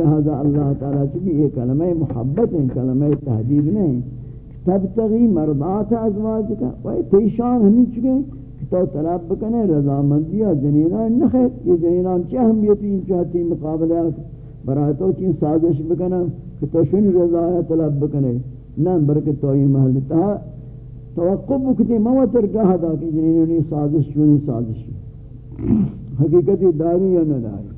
لہذا اللہ تعالیٰ چبی یہ کلمہ محبت ہیں، کلمہ تحدید نہیں تب تغی مرضات ازواج کا وہ تیشان ہمیں چکے کہ تو طلب بکنے رضا مندیا جنینان نخیر، یہ جنینان چی اہمیتی ان چاہتی مقابلہ برای تو چین سازش بکنے کہ تو شن رضا طلب بکنے؟ نہ برکت تو یہ محل تا توقع بکتی موتر جہاں دا کہ جنینانی سازش چونی سازش حقیقتی داری یا نہ داری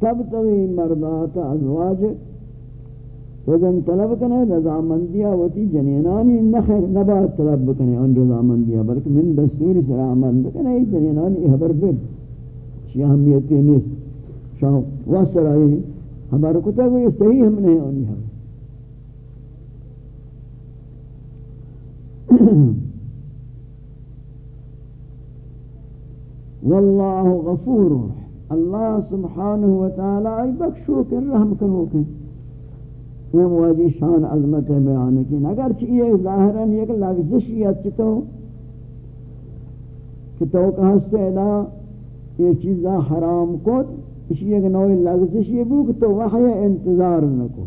تب تغی مردات ازواج وزن طلب کنے رضا مندیا وتی جنینانی نخیر نبات طلب کنے ان رضا مندیا بلکہ من دستور سر عمل کنے جنینانی حبر بل شی اہمیتی نیست. شاہ واسر آئی، ہمارا کتا کو یہ صحیح ہم نہیں ہونی ہم. واللہ غفور. اللہ سبحانہ وتعالی بخشو کر رحم کرو کہ یہ مواجی شان عظمت بیان کی۔ اگر یہ ظاہراً ایک لغزش یا چتو کہ تو کہاں سے ادا یہ چیزاں حرام کو اسی ایک نوع لغزش یہ بو کہ تو وحی انتظار نہ کو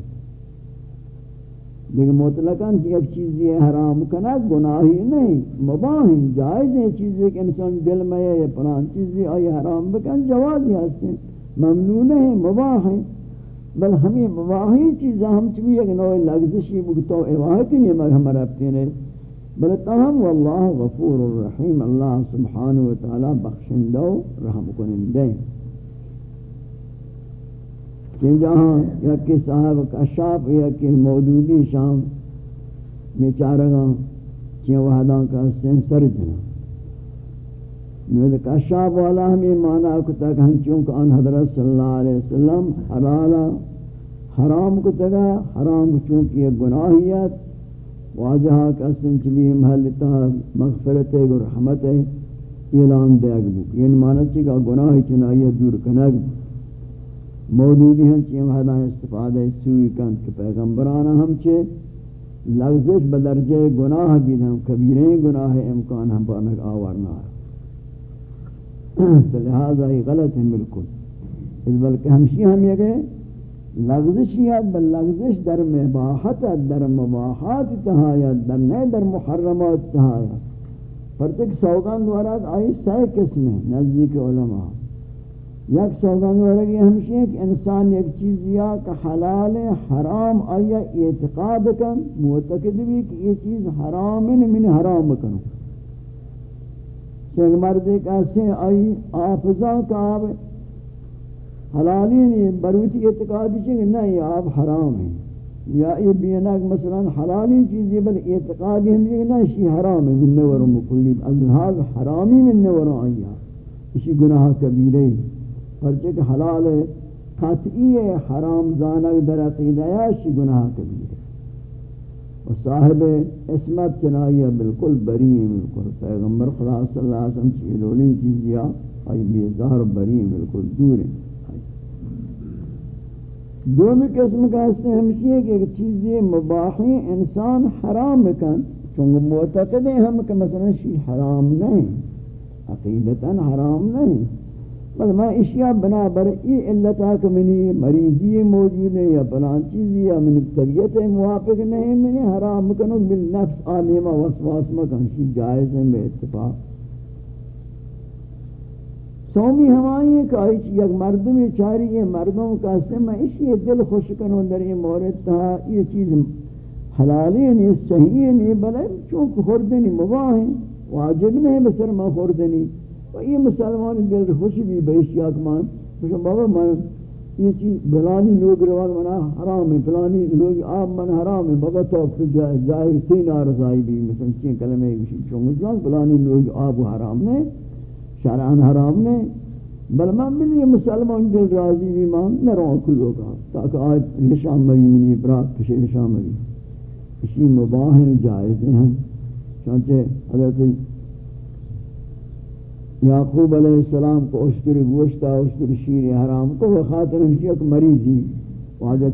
لیکن مطلقاً ایک چیز یہ حرام کنا گناہی نہیں مباہ ہیں جائز ہیں چیزیں کہ انسان دل میں ہے پران چیزیں آئی حرام بکن، جوازی ہستے ممنوع نہیں مباہ ہیں بل ہمیں مباہی چیزیں ہم چوی ایک نوع لغزشی بکتو اواحتی نہیں ہم ربتے ہیں۔ بل تاہم، واللہ غفور الرحیم، اللہ سبحانہ وتعالی بخشندو رحم کنندیں کہ جہاں یا کہ صاحب کشاف یا کہ موجودی شام میں چارگاں چین وحداں کا سنسر جنا میں کشاف والا ہمیں مانا کتا کہ ہم چونکہ ان حضرت صلی اللہ علیہ وسلم حلالا حرام کتا گا حرام چونکہ یہ گناہیت واجہا کا سنچ محلتا مغفرت ہے، رحمت اعلان دے اگبو یعنی مانا چکا گناہی چنائیہ دور کنگ۔ موجودی ہیں چیم وحدہ استفادہ سوئی کن کہ پیغمبرانا ہم چھے لغزش بدرجہ گناہ بھی ہم کبیریں گناہ امکان ہم پر ہمیں آورنا ہے تو لہذا ہی غلط ہے بالکل۔ اس بلکہ ہمشی ہم یہ کہ لغزشیت بل لغزش در مباحت در مباحات تہایت در نئے در محرمات تہایت پرچک سوگان دوارا آئی سائے قسم ہے، نزدیک علماء۔ یک سوگان ورگی ہمشی ہے کہ انسان ایک چیز یا کہ حلال، حرام، آیا اعتقاد کن معتقد بھی کہ یہ چیز حرام ہے من حرام کنو سنگ مرد ایک ایسے آئی آفزاں کا آب حلالی نہیں بروتی اعتقاد چھے کہ نہیں آب حرام ہے. یا یہ بیناک مثلا حلالی چیز یہ بل اعتقادی ہم یہ نہیں شی حرام ہے، من نورو مکلی از لحاظ حرامی من نورو آیا اسی گناہ کبیرے پرچہ کہ حلال قطعی حرام زانک در عقیدہ شی گناہ کبیر و صاحب اسمت چنائیہ بالکل بری بالکل پیغمبر خدا صلی اللہ علیہ وسلم چیلولی چیزیا آئی بیزار بری بالکل دور ہے دومی قسم کا اس ہمشی ہے کہ ایک چیزی مباحی انسان حرام کن، چونکہ معتقد ہیں ہم کہ مثلا شی حرام نہیں، عقیدتاً حرام نہیں۔ بس میں اشیاء بنا بر ای علتہ کہ منی مریضی موجود ہے یا بلان چیزی یا منی طبیعت موافق نہیں منی حرام کنو بالنفس عالیمہ وسواس مکن، شی جائز ہے میں اتفاق. سومی ہمائی ہے کہ آئی چی یک مردمی چاری ہے مردوں کا سے میں دل خوش کنو در یہ مورد تھا یہ چیز حلالی نہیں صحیح نہیں بلے چونکہ خوردنی مباہ ہیں، واجب نہیں، بسر میں خوردنی و یہ مسلمان دل خوش بھی بیشیات مان مجھے بابا من یہ چیز بلانی لوگ روان منا حرام ہے بلانی لوگ آب من حرام ہے، بابا تو جائر تین آرزائی بھی مثلا چین کلمہ ایک چونگو جان بلانی لوگ آب حرام نہیں شرعان حرام نہیں بل من بھی یہ مسلمان دل راضی بھی مان نرون کلو کا تاکہ آج نشان مری منی برات پشے نشان مری۔ اسی مباہن جائز ہیں ہم، چونچہ حضرت یعقوب علیہ السلام کو اشتر گوشتا اشتر شیر حرام کو خاطر ہمشی ایک مریضی، واجہ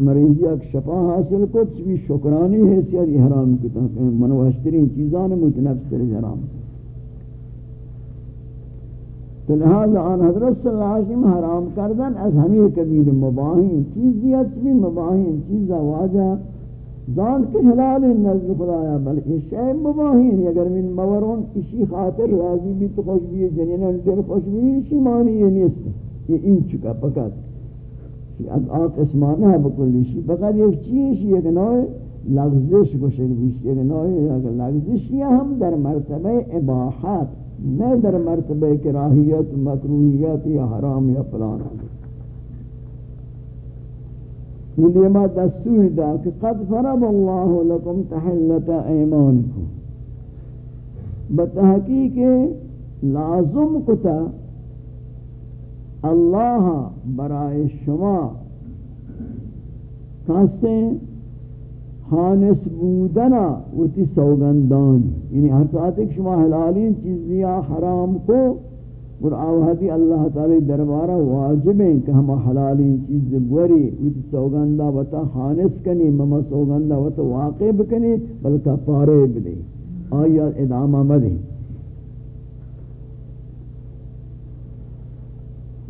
مریضی ایک شفا حاصل کو بھی شکرانی حیثیت حرام کتا کہ منو اشترین چیزان متنفس سر حرام۔ تو لہذا آن حضرت صلی اللہ علیہ وسلم حرام کردن از ہمیں کبیر مباہین چیزیت بھی مباہین چیزا واجہ زان کے حلال نزد خدایا بلکہ شے مباہین، اگر من مورون اسی خاطر راضی بھی تو خوش بھی، جنین دل خوش بھی اسی معنی یہ نیست. یہ ان چکا پکت از آق اسمانہ ہے بکلی شی. فقط ایک چیز ایک نوع لغزش گوشک بیش. ایک نوع لغزش یہ ہم در مرتبہ اباحات نہ در مرتبہ کراہیت مکروہیت یا حرام یا فلان. مجھے ما دستور دا کہ قد فرض اللہ لکم تحلت ایمانکم۔ بتحقیق لازم کتا اللہ برائے شما کہتے ہیں خانس بودنا وتی سوگندان۔ یعنی ہر ساتھ ایک شما حلالین چیزیاں حرام کو اور آوہدی اللہ تعالی دربارہ واجب ہیں کہ ہم حلالین چیز بوری وتی سوگندہ وتا خانس کنی، مما سوگندہ وتا واقع بکنی، بلکہ پارے بدے آیا ادامہ مدیں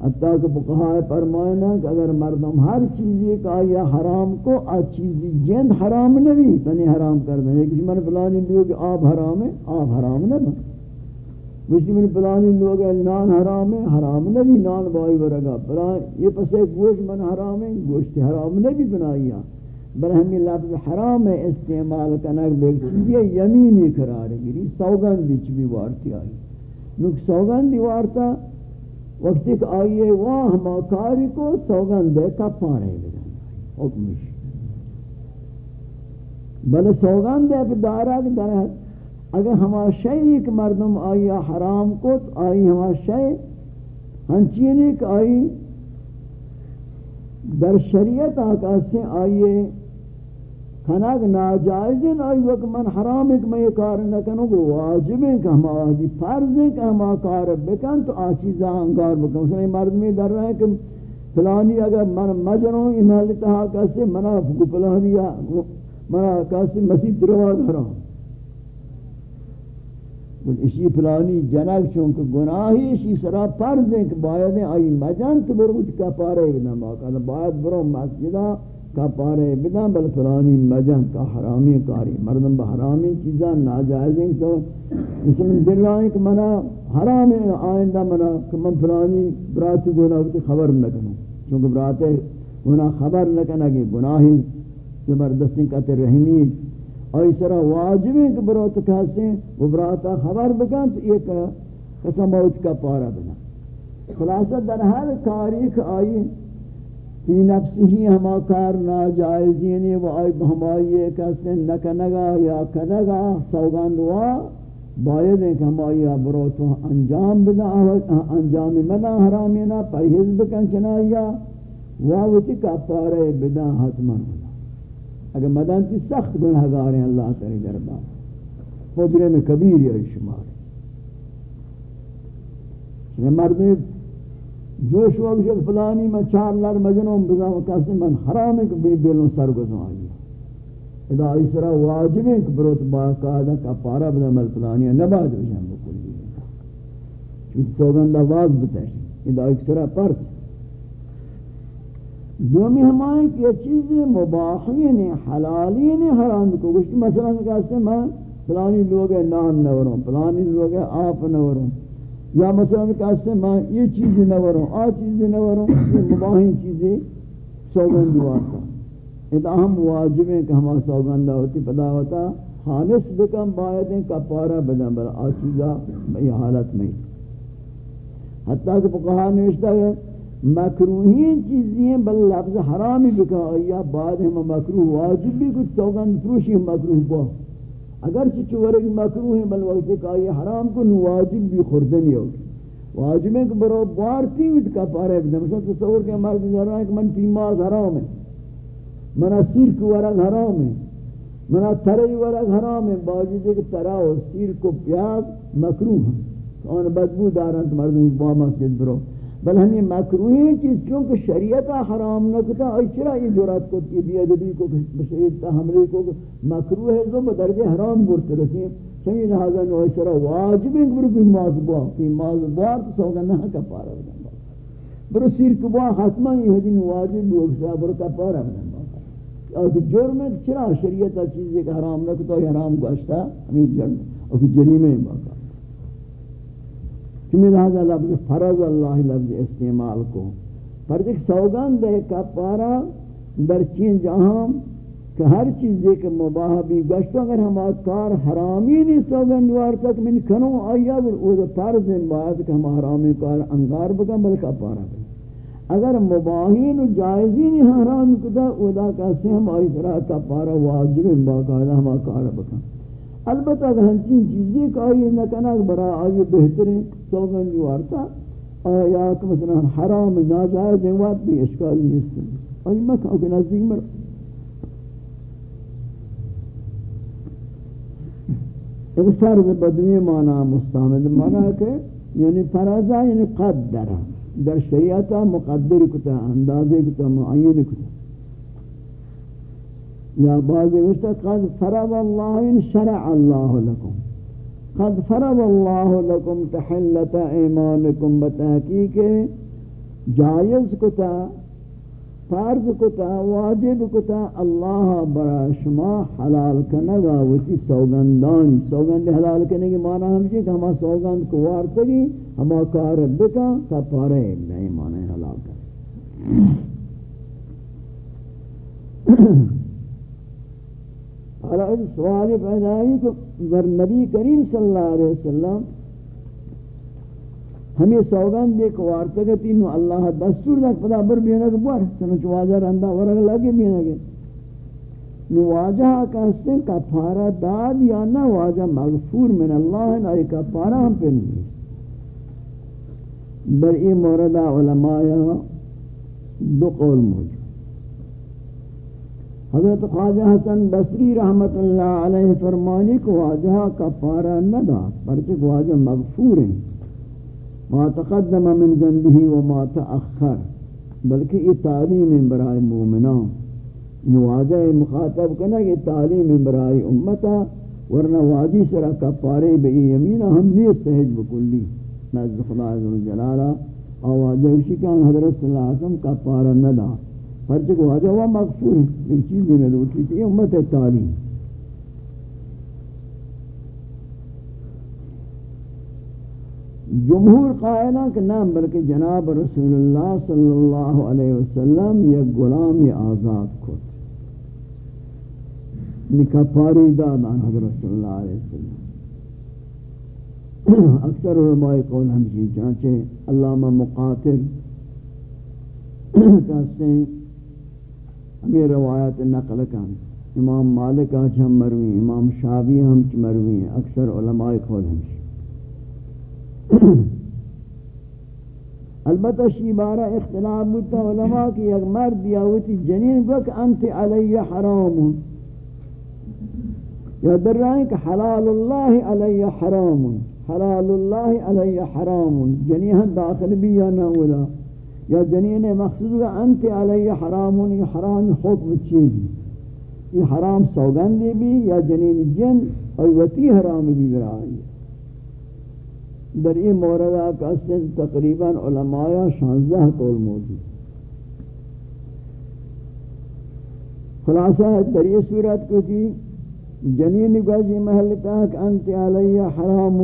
حتیٰ کہ فقہائے فرمائنا کہ اگر مردم ہر چیزی کا یا حرام کو، آ چیزی جند حرام نبی بنی یعنی حرام کر دیں۔ ایک جی من پلانی لوگ آب حرام ہے، آب حرام نہ بن۔ کسی من پلانی لوگ نان حرام ہے حرام نبی، نان بائی برگا پلان یہ پس ایک گوشت من حرام ہے گوشت حرام نبی بنائیا بل ہمیں لفظ حرام ہے، استعمال کنک بیک چیزی یمینی قرار ہے۔ میری سوگن بھی وارتی آئی۔ نک سوگن دی وارتا وقتی کہ آئیے واہ، ہما کاری کو سوگن دے کا پانے بدن حکمش۔ بلے سوگن دے پر دارا کہ در اگر ہما شئی ایک مردم آئیا حرام کو آئی ہما شئی ہنچینی یعنی کہ آئی در شریعت آکا آئیے کھناک ناجائز ہیں، آئی وقت من حرام ہے کہ میں یہ کار نہ کنوں گو واجب ہے کہ ہم آجی فرض ہے کہ ہم کار بکن، تو آچیزہ انگار بکن۔ اس نے مرد در رہے ہیں کہ فلانی اگر من مجروں امالتہا کسی منا فکو فلانی منا کسی مسیح دروا دھرام بل اسی فلانی جنگ چونکہ گناہی اسی سرا فرض ہے کہ باید ہیں آئی مجن تو برمت کا پارے بنا باقا باید برو مسجدہ کا پارے بدا بل فلانی مجن کا حرامی کاری، مردم بحرامی چیزاں ناجائز ہیں۔ سو اس میں دل رہا ہے کہ منا حرام ہے، آئندہ منا کہ من فلانی برات گناہ ہوتی خبر نہ کنوں چونکہ برات گناہ خبر نہ کنا کہ گناہی زبردستی کا تے رحمی اور اس طرح واجب ہے کہ برات کھاسیں وہ براتا خبر بکن تو یہ قسم موت کا پارا بنا خلاصہ در ہر کاری آئی فی نفسی ہی ہما کار ناجائزینی و آئی ہمائی کسی نکنگا یا کنگا سوگندوا باید ہے کہ ہمائی برو تو انجام بدا انجام مدا حرامینا پرہیز بکن چنائیا واوتی کا پارے بدا حتمن ہونا اگر مدن تی سخت گناہگار ہیں، اللہ تعالی دربار خدرے میں کبیر یا شمار مردمی جوش وقت شد فلانی میں چار لر مجنون بزاو کسی من حرام ہے کہ بی بیلون سر گزن آئی ادا اس طرح واجب ہے کہ بروت باقاعدہ کا پارا بدا مل فلانی ہے نباد بجان بکلی چونکہ سوگند آواز بتائی ادا اس طرح پرس دومی ہمائیں کہ یہ چیزیں مباحین حلالین حرام کو گوشتی مثلا کہتے ہیں، میں فلانی لوگ نان نوروں، فلانی لوگ آپ نوروں۔ یا مثلا کہتے ہیں، میں یہ چیزیں نہ وروں آ چیزیں نہ وروں یہ مباہی چیزیں سوگن دیوارتا ادا ہم واجب ہیں کہ ہمارا سوگندہ ہوتی پدا ہوتا خالص بکم باید ہیں، کپارہ بدن بلا آ چیزا بئی حالت میں حتیٰ کہ فقہا نوشتا ہے مکروہین چیزیں بل لفظ حرامی بکا یا بعد ہم مکروہ واجب بھی کچھ سوگند فروشی ہم مکروہ با. اگر چچورے مکروہ ہیں، بل وقت کہ یہ حرام کو واجب بھی خوردنی ہوگی واجب ہے کہ برو بارتی ہوئی کا پارے بھی مثلا تصور کہ مرد جا رہا ہے کہ من پیماز حرام ہے. منا سیر کو ورگ حرام ہے. منا ترئی ورگ حرام ہے. باوجود کہ ترا و سیر کو پیاز مکروہ ہیں. ان بدبو دارن تو مردمی با مسجد برو. بل ہمیں مکروہی چیز چونکہ شریعت حرام نہ کتا اور چرا یہ جرات کو، یہ بیادبی کو، بشریعت حملے کو، مکروہ ہے جو بدرجہ حرام برتے رسی چمی لہذا نوی سرا واجب ہے برو بھی مازبوا بھی مازبوار تو سوگا نہ کپارا بدن باقا برو سیر کبوا حتما یہ دن واجب بھی اکسا برو کپارا بدن باقا اور جرم ہے، چرا شریعتا چیزیں کہ حرام نہ کتا حرام گوشتا، ہمیں جرم اور جریم ہے، باقا۔ چمی لہذا لفظ فرض اللہ لفظ استعمال کو پر جک سوگان دے کپارا در چین جہاں کہ ہر چیز ایک مباہ بھی گشت اگر ہم کار حرامی نہیں سوگندوار تک من کنو آیا بر او دا فرض باید کہ ہم حرامی کار انگار بکن بلکہ پارا بکن اگر مباہین و جائزین حرام کتا او دا کسی ہم آئی سرا کا پارا واجب باقاعدہ ہم کار بکن البتہ اگر ہم چین چیزیں کہ آئی نکنک برا آئی بہترین سوگندوار تا آیا کہ مثلا حرام ناجائز وقت بھی اشکال نہیں اس آئی مکہ اگر نزدیک مرد ایک فرض بدوی معنی مستعمد معنی کہ یعنی فرضا یعنی قدر. در شریعتا مقدر کتا اندازے کتا معین کتا. یا بعضی وشتا قد فرض اللہ ان شرع اللہ لکم. قد فرض اللہ لکم تحلت ایمانکم بتحقیق جائز کتا، فرض کتا، واجب کتا، اللہ برا شما حلال کنگا وچی سوگندانی. سوگند حلال کرنے کی معنی ہم چیز کہ ہما سوگند کو وارتگی ہما کار بکا کپارے نہیں معنی حلال کر حالا سوال پیدا ہے کہ نبی کریم صلی اللہ علیہ وسلم ہمیں سوگان دے کو وارتگتی نو اللہ دستور دک پدا بر بینا کہ بار چنانچہ واجہ رندہ ورگ لگے بینا کہ۔ نو واجہ کہستیں کفارہ داد یا نہ واجہ مغفور من اللہ ہے، نہ کفارہ ہم پہ نہیں۔ بر ای موردہ علماء دو قول موجود۔ حضرت خواجہ حسن بصری رحمت اللہ علیہ فرمانی کو واجہ کفارہ نہ دا پرچک واجہ مغفور ہیں۔ ما تقدم من ذنبه وما تأخر، بلکہ یہ تعلیم برائے مومنان۔ نواجہ مخاطب کنا یہ تعلیم برائے امتا، ورنہ واجی سرا کفارے بئی یمینہ ہم نیس سہج بکلی۔ نزد خدا عز و جلالہ آواجہ اسی کان حضرت صلی اللہ علیہ وسلم کفارہ ندا فرچک واجہ وہ مغفور ہے۔ یہ چیزیں نہ روٹی تھی امت تعلیم۔ جمہور قائلہ کہ نام بلکہ جناب رسول اللہ صلی اللہ علیہ وسلم یہ غلام آزاد کو نکا پاری دادان حضرت صلی اللہ علیہ وسلم۔ اکثر علماء قول ہمشی چانچے علامہ مقاتل، کہتے ہیں ہمیں روایت نقل کن۔ امام مالک آج ہم مروی امام شابی ہم مروی ہیں اکثر علماء قول ہمشی البتہ شی بارہ اختلاف بودتا علماء کی ایک مرد یاوتی جنین بک انت علی حرام۔ یا در رہا کہ حلال اللہ علی حرام حلال اللہ علی حرام۔ جنین داخل بھی یا نولا یا جنین مقصود انت علی حرام یہ حرام حکم چیزی یہ حرام سوگندی بھی یا جنین جن اور وتی حرام بھی برائی در این مورد آکاستن تقریباً علماء شانزہ قول موجود. خلاصہ در یہ صورت کو کی جنین گوزی محل تاک انت علی حرام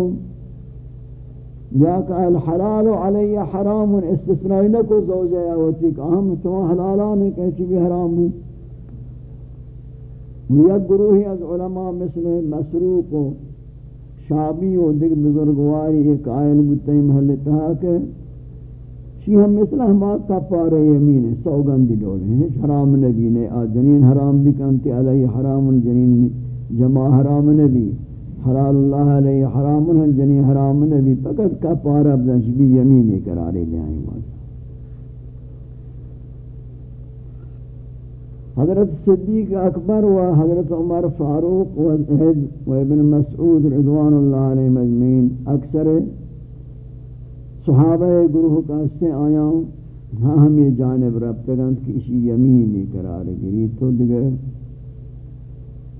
یا کہ الحلال علی حرام استثنائی نکو زوجہ یا ہوتی کہ ہم تو حلالان کہچی بھی حرام ہوں یک گروہی از علماء مثل مسروق و شابی و دیکھ بزرگواری ایک آئین بودتائی محل تہا کہ شی ہم مثل ہما کپار یمین سوگندی دولے ہیں حرام نبی نے آ جنین حرام بھی کنتے علیہ حرام جنین جمع حرام نبی۔ حلال اللہ علیہ حرام جنین حرام نبی فقط کپار ابدنش بھی یمینی قرارے لے آئیں واجہ حضرت صدیق اکبر و حضرت عمر فاروق و و ابن مسعود رضوان اللہ علیہ مجمعین اکثر صحابہ گروہ کا سے آیا ہاں ہم یہ جانب ربتگان کہ اسی یمینی قرار گری تو دیگر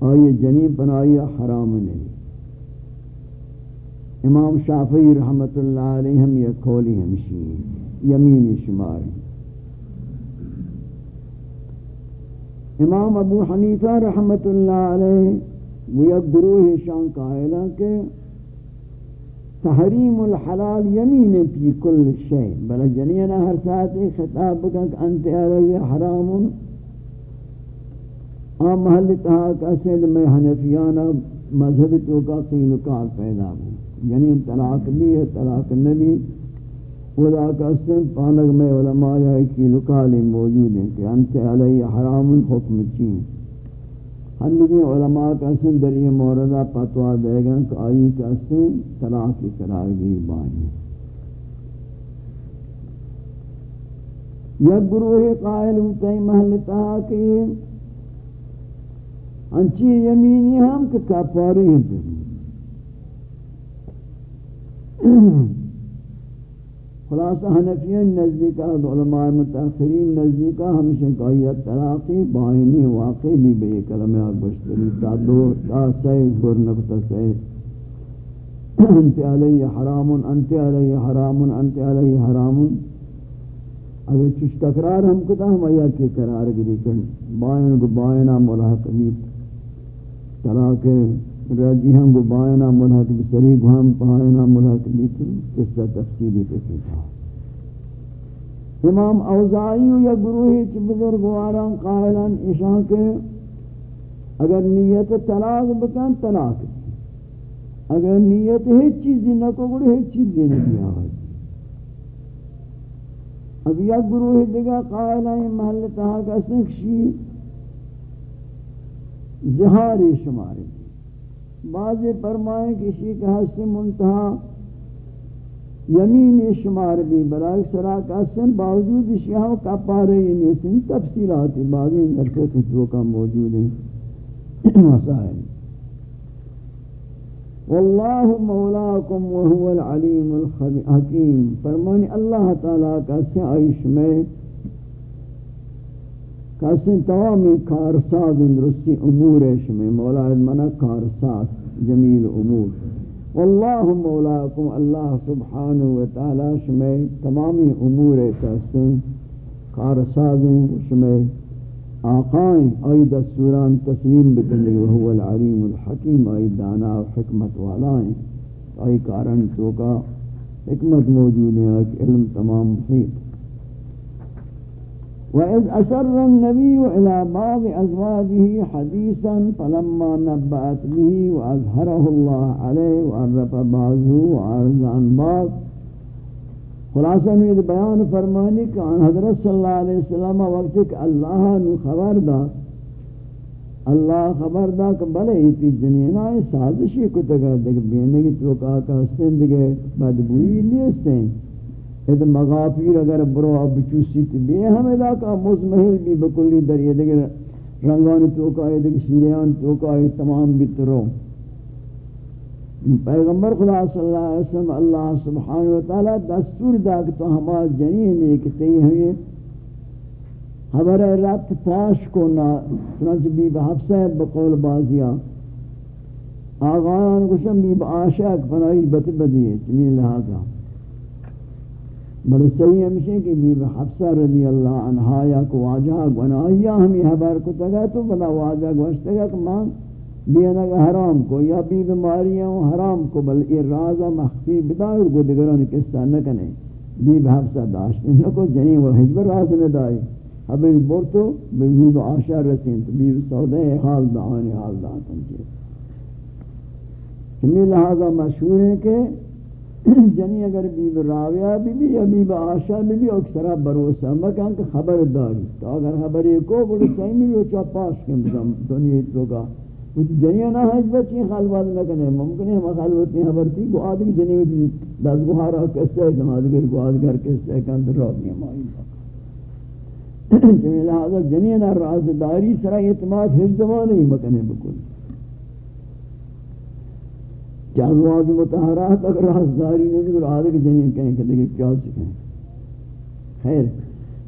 آئیے جنیب بنائی حرام نہیں۔ امام شافعی رحمت اللہ علیہ ہم یہ کھولی ہمشی یمینی شمار امام ابو حنیفہ رحمت اللہ علیہ وہ یک گروہ شان قائلہ کہ تحریم الحلال یمین فی کل شیء بل جنینا ہر ساتھ خطاب کا کہ انت علی حرام۔ آ محل تہا کا سید میں حنفیانہ مذہب تو کا قیل کال پیدا ہو یعنی طلاق بھی ہے، طلاق نبی۔ خدا کا سن پانک میں علماء کی لکال موجود ہیں کہ انت علی حرام حکم چین۔ ہنگی علماء کا سن در یہ موردہ پتوا دے گا کہ آئی کا سن طلاق کی قرار گری بانی۔ یک گروہ قائل ہوتا ہے محلتا کہ انچی یمینی ہم کہ کپاری ہیں۔ خلاصہ حنفیین نزدیکہ علماء متاثرین نزدیکہ ہمشہ قائیت طلاقی بائنی واقعی بھی بے کلمہ بشتری تا دو تا سی گر نکتا سی انت علی حرام انت علی حرام انت علی حرام۔ اگر چش تقرار ہم کتا ہم آیا کے قرار گری کن۔ بائن کو بائنہ ملحق بیت طلاق راجی ہم کو بائنا ملحق بسری کو ہم پائنا ملحق بیتو قصہ تفصیلی پہ کتا امام اوزائی یا گروہی چھ بزرگواران قائلان اشان کے اگر نیت طلاق بکن، طلاق اگر نیت ہیچ چیزی نہ کو گڑھ ہیچ چیزی نہ دیا آئی اب یا گروہ دیگا قائلان محل تحاق اسنکشی زہاری شماری۔ بعض فرمائیں کہ اسی کا حس منتہا یمین شمار بھی برای سراک حسن باوجود اشیاء ہاں کا پارے ہی نہیں سن تفصیلات بعضی درکت تو کا موجود ہیں۔ مسائل۔ واللہ مولاکم وهو العلیم الحکیم۔ فرمانی اللہ تعالیٰ کا سے عیش میں کسن توامی کارساز درستی امورش میں مولا ادمنا کارساز، جمیل امور. واللہ مولاکم، اللہ سبحانہ وتعالی شمی، تمامی امور کسن کارساز شمی، آقائیں، آئی دستوران تسلیم بکنی وہو العلیم الحکیم، آئی دانا و حکمت والائیں. آئی کارن چوکا، حکمت موجود ہے علم تمام محیط وَإِذْ أَسَرَّ النَّبِيُّ إِلَى بَعْضِ أَزْوَاجِهِ حَدِيثًا فَلَمَّا نَبَّأَتْ بِهِ وَأَظْهَرَهُ اللَّهُ عَلَيْهِ وَعَرَّفَ بَعْضُهُ وَعَرَضَ عَنْ بَعْضٍ خلاصہ میں بیان فرمانی کہ حضرت صلی اللہ علیہ وسلم وقت کہ اللہ نے خبر دا اللہ خبر دا کہ بلے ایتی جنینہ سازشی کو تگا دیکھ بینے کی توقع کا سندگے بدبوئی لیستے ہیں اد مغافیر اگر برو اب چوسی تی بے ہمیں دا کا مزمحل بھی بکلی در یہ دیگر رنگان توکا ہے دیگر شیریان توکا ہے تمام بترو پیغمبر خدا صلی اللہ علیہ وسلم اللہ سبحانہ وتعالی دستور دا کہ تو ہما جنین ایک تی ہمیں خبر رات پاش کو نا، چنانچہ بی بحفظہ بقول بازیا آغایان کشم بی بآشاک پنائی بت بدیئے چمیل لہذا۔ بل صحیح ہمشہ کہ بی حفصہ رضی اللہ عنہ یا کو واجہ گناہیا ہمیں حبر کو تگا تو بلا واجہ گوشتا گا کہ ماں بینا حرام کو یا بی بیماریاں حرام کو بل یہ رازہ مخفی بدائے کو دگران قصہ نہ کنے بی حفصہ داشت نہ کو جنی وہ حجب راز نہ دائی ابھی بورتو بی بی آشا رسین تو بی سودے حال دعانی حال دعاتن چیز جی چمی لہذا مشہور ہے کہ جنی یعنی اگر بی بی راویہ بی بی یا بی بی آشا بی بی اکثرہ بروسہ مکان کہ خبر داری. تو اگر خبری کو بڑی سیمی رو چا پاس کے مدام دنیا تو کا کچھ جنی نہ ہے بچی خالوات نہ کنے، ممکن ہے ہم خالوات نہیں خبر تھی کو آدھگی جنی ہوتی دس گوھارا کسے ہے کہ آدھگر کو آدھگر کسے ہے کہ اندر رات نہیں مائی جنی لہذا جنی نہ رازداری سرا اعتماد حفظ نہیں مکنے بکل. کہ ازواج متحرات اگر رازداری نہیں تو آدھے کہ جنین کہیں کہ دیکھیں کیا سکھیں خیر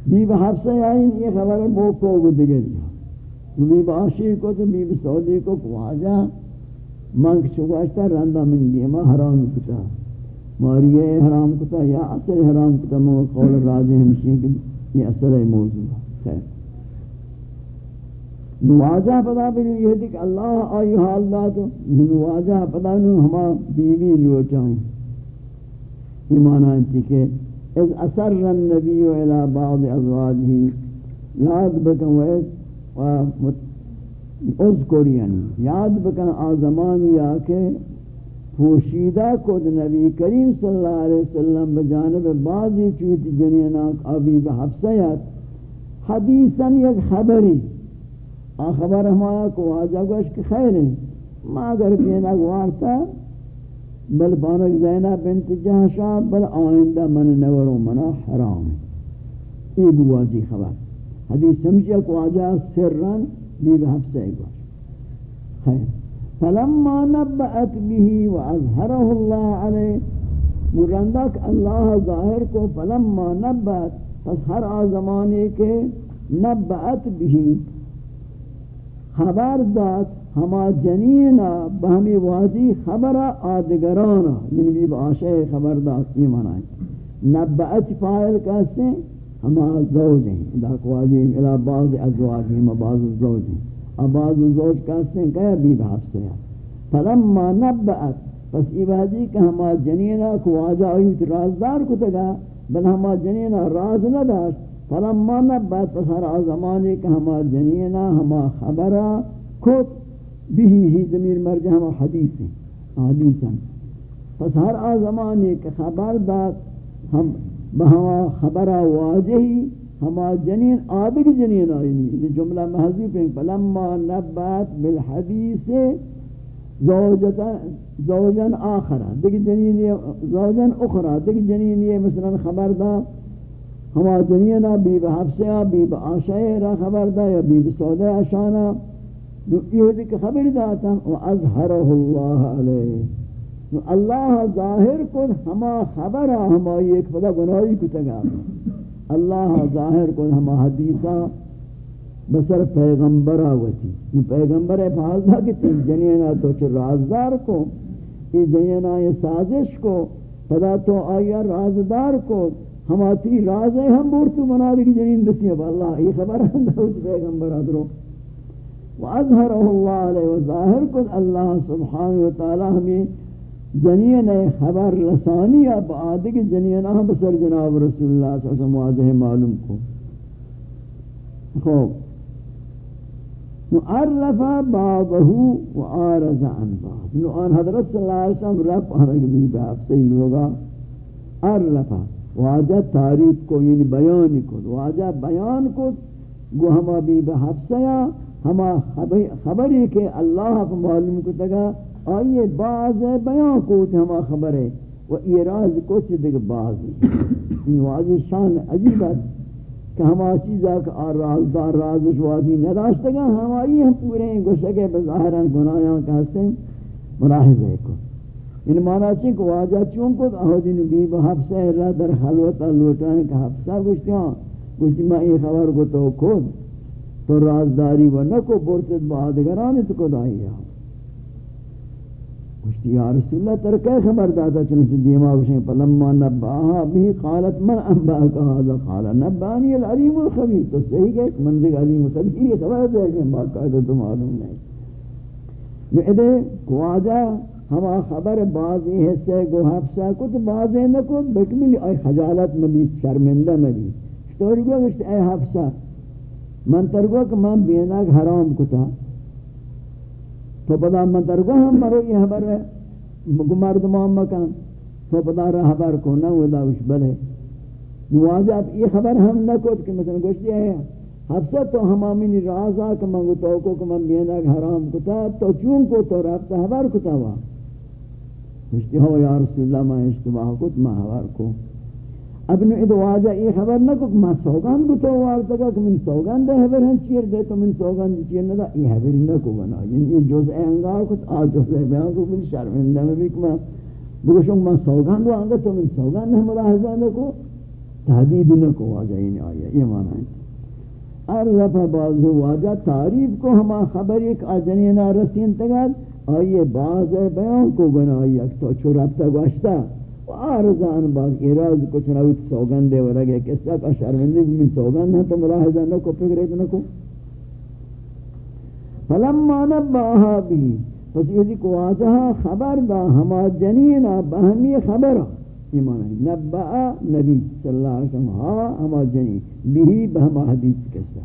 بیب حفظہ آئین یہ خبر موقع کو دیگر جا بیب عاشق کو تو بیب سعودی کو پواجا منک چواشتا رندہ من دیما حرام کتا۔ ماریہ حرام کتا یا اصل حرام کتا مو قول راجع ہمشی کہ یہ اصل موضوع۔ خیر۔ نواجہ پدا بھی یہ دیکھ اللہ آئی ہاں حال داتو نواجہ پدا بھی ہما بیوی لوٹائیں۔ ایمانا انتی کہ از اثر النبی الى بعض ازواجی یاد بکن و از اذکر یعنی یاد بکن آزمانی آکے پوشیدہ کد نبی کریم صلی اللہ علیہ وسلم بجانب بعضی چوتی جنیناک ابی بحفظیت حدیثاً یک خبری۔ آ خبر ہمایا کو آجا گوش کہ خیر ہے۔ ما اگر پینا گوارتا، بل بانک زینب بنت جہشا بل آئندہ من نورو منا حرام ہے۔ یہ بواجی خبر۔ حدیث سمجھا کو آجا سرن بی بحفظہ گوش خیر۔ فلما نبأت به وأظهره الله عليه مرندک اللہ ظاہر کو فلما نبأت، پس ہر آزمانے کے نبأت به خبر داد، ہما جنینا بہمی واضی خبر آدگرانا یعنی بھی باشے خبر داد، یہ منائیں نبأت فائل کہتے ہیں ہما زوج ہیں۔ ادا قواجی الى بعض ازواج ہیں بعض الزوج ہیں۔ بعض زوج کہتے ہیں کہ بی بحف سے فلما نبعت، پس ای بہدی کہ ہما جنینہ کو آجا آئیت رازدار کو تگا بل ہما جنینہ راز نہ داشت فلما نبعت پس ہر آزمانے کہ ہما جنینہ ہما خبرہ کھوت بھی ہی زمین مرجع ہما حدیث ہیں حدیث ہیں پس ہر آزمانے کہ خبر داد ہم بہما خبرہ واجہی ہما جنین آدھگ جنین آئینی یہ جملہ محضوب ہیں فلما نبات بالحدیث زوجتا، زوجن آخرہ دیکھ جنین زوجن اخرى دیکھ جنین یہ مثلا خبر دا ہما جنینہ بیب حفصہ بیب آشائے را خبر دا یا بیب سودہ اشانا یہ دیکھ خبر داتا وَأَظْهَرَهُ اللَّهَ عَلَيْهِ اللہ ظاہر کن، ہما خبرہ، ہما ایک پدا گناہی کتگا اللہ ظاہر کو ہم حدیثہ بسر پیغمبر آوتی یہ پیغمبر افعال تھا کہ تین جنینہ تو چھ رازدار کو، یہ جنینہ یہ سازش کو، پدا تو آیا رازدار کو۔ ہم آتی راز ہے، ہم بورتو بنا دے کہ جنین دسی اب اللہ یہ خبر ہے دوچ پیغمبر آدرو وَأَظْهَرَهُ اللَّهُ عَلَيْهِ وَظَاهِرْ كُنْ اللہ سبحانہ وتعالی ہمیں جنین خبر رسانی اب آدھے کہ جنین ہم بسر جناب رسول اللہ صلی اللہ علیہ وسلم واضح معلوم کو۔ خوب۔ نعرف بعضه وعارض عن بعض۔ نعان حضرت صلی اللہ علیہ وسلم رب حرقی باب صحیح لوگا۔ عرفا واجہ تعریف کو یعنی بیان کو واجہ بیان کو گو ہما بی بحفظہ ہما خبری کہ اللہ کو معلوم کو تگا آئیے بعض بیان کو ہما خبر ہے وہ ایراز کو چھ دیکھ بعض یہ واضح شان عجیب ہے کہ ہما چیزا کہ آر رازدار رازش واضح نداشتا گا ہم پورے ہیں گوشتے بظاہران گناہیاں کہتے ہیں؟ ملاحظہ کو ان معنی چاہیے کہ واجہ چونکہ اہدی نبی بحفظہ اللہ در خلوتا لوٹانے کہ حفظہ گوشتے ہیں گوشتی میں یہ خبر کو تو خود تو رازداری و نکو برتد بہادگرانی تو کد آئی ہے گوشتی یا رسول اللہ ترکے خبر داتا چنانچہ دیما گوشیں فلما نباہا بھی قالت من انباکا حاضر قالا نبانی العلیم الخبیر. تو صحیح کہ من دیکھ علیم الخبیر. یہ خبر دے کہ باقاعدہ تو معلوم نہیں جو ادھے گواجہ ہما خبر بعضی حصے گو حفظہ کچھ بعضی نکو بکملی آئی خجالت مبی شرمندہ مبی شتوری گو گوشتی اے حفظہ من ترگو کہ من بیناک حرام کتا۔ تو پدا من ترگو ہم مرو یہ حبر ہے مردمان مکان تو پدا رہ حبر کو نہ ودا اس بلے۔ نواجب یہ خبر ہم نہ کت کہ مثلا گوشتی ہے حفظہ تو ہم آمینی رازا کہ من گو توکو کہ من بیناک حرام کتا، تو چون کو تو رفتا حبر کتا وا۔ گوشتی ہو یا رسول اللہ میں اشتباہ کت میں حبر کو اب نو ادو واجہ یہ خبر نہ کہ میں سوگان کو تو وارتا کہ من سوگان دے خبر ہن چیر دے تو من سوگان دے چیر نہ دا یہ خبر نہ کو بنا یعنی یہ جز انگار کو آ جز بیان کو من شرمندہ میں بھی کہ میں بگوشوں میں سوگان دو آنگا تو من سوگان نہ ملاحظہ نہ کو تحدید نہ کو واجہ یہ نہیں آیا یہ معنی ہے عرف بازو واجہ تعریف کو ہما خبر ایک آجنینا رسین تگاد آئیے باز ہے، بیان کو گناہی ایک تو چھو ربطہ گوشتا، و آرزان باز ایراز کچھ نویت سوگن سوگندے ورگے کسا کا شرمندی من سوگند ہے تو ملاحظہ نکو فکریت نکو۔ فلما نباها بھی پس یہ دی کو آجہا خبر دا، ہما جنینا بہمی خبر ایمان ہے نبا نبی صلی اللہ علیہ وسلم، ہا، ہما جنین بھی بہما حدیث کسا۔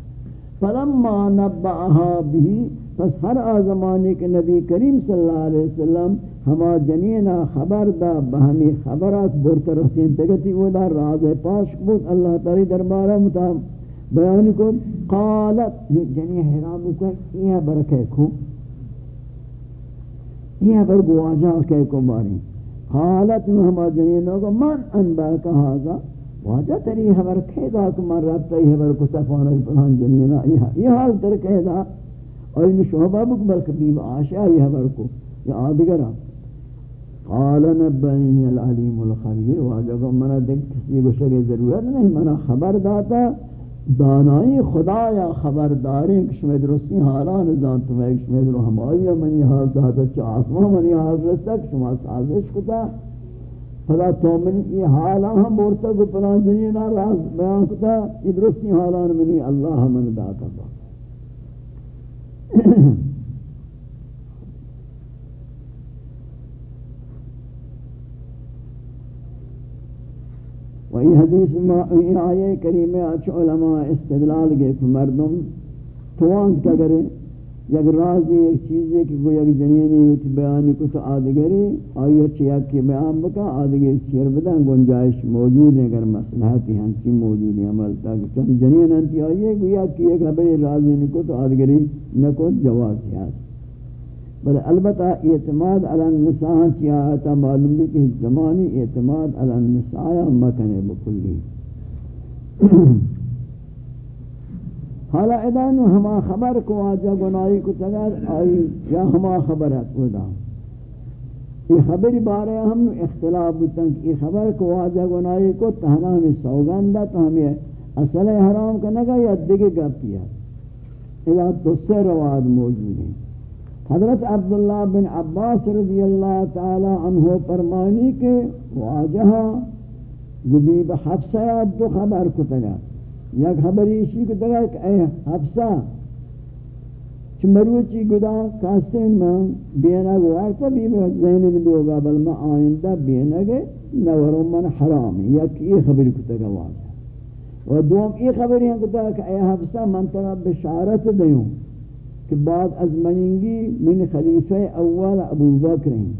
فلما نباها بھی پس ہر آزمانے کے نبی کریم صلی اللہ علیہ وسلم ہما جنینا خبر دا بہمی خبرات برت رسین تگتی او دا، راز پاش بود اللہ تعالی دربارہ مطابق۔ بیان کو، قالت جنی حرام کو یہ برکے کو؟ یہ بر گواجا کہ کو ماری قالت، ہما جنینا کو من انبا کا ہاذا واجہ تری خبر کھیدا کہ من رب یہ خبر کو تفانا پلان جنینا یہ حال تر کہدا این شعبہ بک بلکہ بیب آشا یہ حبر کو۔ یا آدگرہ قال نبعینی العلیم الخبیر۔ واجہ کو منا دیکھ کسی کو شکر ضرورت نہیں۔ منا خبر داتا۔ دانائی خدا یا خبرداریں کہ شمی درستی حالان زانتو میں کہ شمی درو ہمائی منی حال داتا چا آسمان منی حال رستا کہ سازش کتا۔ فلا تو منی یہ حالا ہم بورتا کو پلان جنینا راز بیان کتا یہ درستی حالان منی، اللہ من داتا با وہی حدیث آئے کریمہ اچھ علماء استدلال گئے کہ مردم توانت کا کرے؟ یک رازی ایک چیز ہے کہ کوئی یک جنینی ہوتی بیانی کو تو آدگری آئی چیئا کی بیان بکا آدگری چیر بدن، گنجائش موجود ہے، اگر مسلحاتی ہنچی موجود ہے، عمل تاکہ چند جنین ہنچی آئی ہے کوئی یک ایک حبری رازی نکو تو آدگری نکو جواز ہے۔ بل البتہ اعتماد علی النساء ہنچی آیتا معلوم بھی کہ زمانی اعتماد علی النساء مکنے بکلی۔ حالا ادانو ہما خبر کو آجا گناہی کو تگر آئی یا ہما خبر ہے ادا یہ خبری بارے ہم اختلاف بتن کہ یہ خبر کو آجا گناہی کو تہنا ہمیں سوگندہ تو ہمیں اصل حرام کا نگا یا دگے گا پیا ادا دو سے رواد موجود ہیں۔ حضرت عبداللہ بن عباس رضی اللہ تعالی عنہ فرمانی کے واجہا گبیب حفصہ دو خبر کو تگر یک خبری اسی کو دگا کہ اے حفصہ چھ مروچی گدا کاستے میں بینا گوارتا بھی میں ذہن میں دو گا، بل میں آئندہ بینا گے نورو من حرام یک ای خبری کو دگا واجہ و دوم ای خبری ہم کتا کہ اے حفصہ من ترہ بشارت دیوں کہ بعد از مننگی من خلیفہ اول ابو بکر ہیں.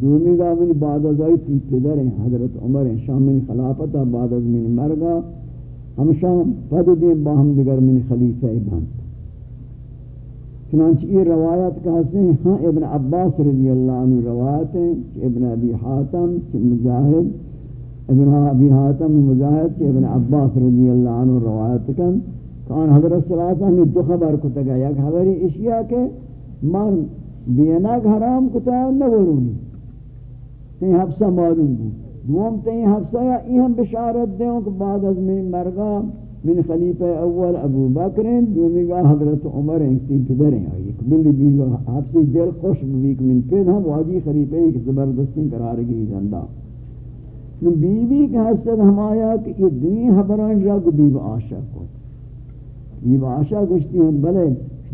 دومی گا من بعد از آئی تی پدر ہیں، حضرت عمر ہیں، شام من خلافتا بعد از من مرگا ہمشان پد دین باہم دیگر من خلیفہ بند چنانچہ یہ روایت کہتے ہیں ہاں ابن عباس رضی اللہ عنہ روایت ہیں ابن ابی حاتم مجاہد، ابن ابی حاتم، مجاہد ابن عباس رضی اللہ عنہ روایت کن۔ کان حضرت صلی اللہ علیہ وسلم دو خبر کو تگا، یک خبری اشیاء کے من بینک حرام کتا نورونی تین حفظہ معلوم بود۔ دوم تین حفظہ یا ای ہم بشارت دیوں کہ بعد از من مرگا من خلیفہ اول ابو بکرین دومی گا حضرت عمر ہیں، تین پدر ہیں، آئی ایک بلی بیگا حفظی دل خوش بیک من پید ہم واجی خلیفہ ایک زبردستی قرار گئی زندہ۔ بی بی کے حسد ہم آیا کہ یہ دنی حبران را کو بیب آشا کو بیب آشا گشتی ہیں بلے،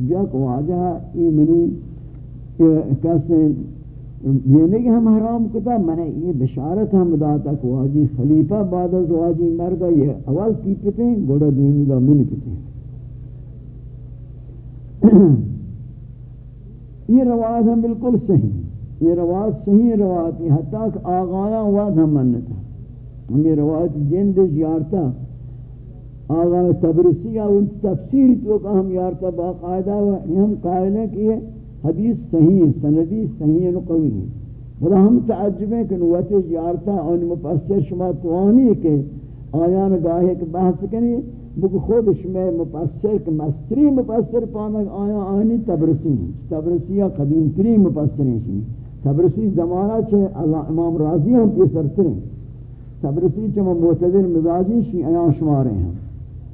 جا کو آجا ای منی کسی یہ کہ ہم حرام کتا میں نے یہ بشارت ہم داتا کہ واجی خلیفہ بعد از واجی مرگا، یہ اول کی پتے ہیں، گوڑا دونی گا من پتے ہیں۔ یہ روایت ہم بالکل صحیح یہ روایت صحیح روایت ہے حتیٰ کہ آغایاں وعد ہم منتا ہم یہ روایت جند یارتا آغا تبرسی یا ان تفسیر تو کہ ہم یارتا باقاعدہ ہم قائل ہیں کہ یہ حدیث صحیح ہے، سندی صحیح ہے قوی ہے بلا ہم تعجب ہیں کہ نوات زیارتا ان مفسر شما توانی کہ آیان گاہے کے بحث کنی بک خود شما مفسر کہ مستری مفسر پانک آیا آنی تبرسی تبرسی قدیم تری مفسر ہیں تبرسی زمانہ چھے، اللہ امام راضی ہم کی سرتریں تبرسی چھے معتدل مزاجی شی آیان شمارے ہیں۔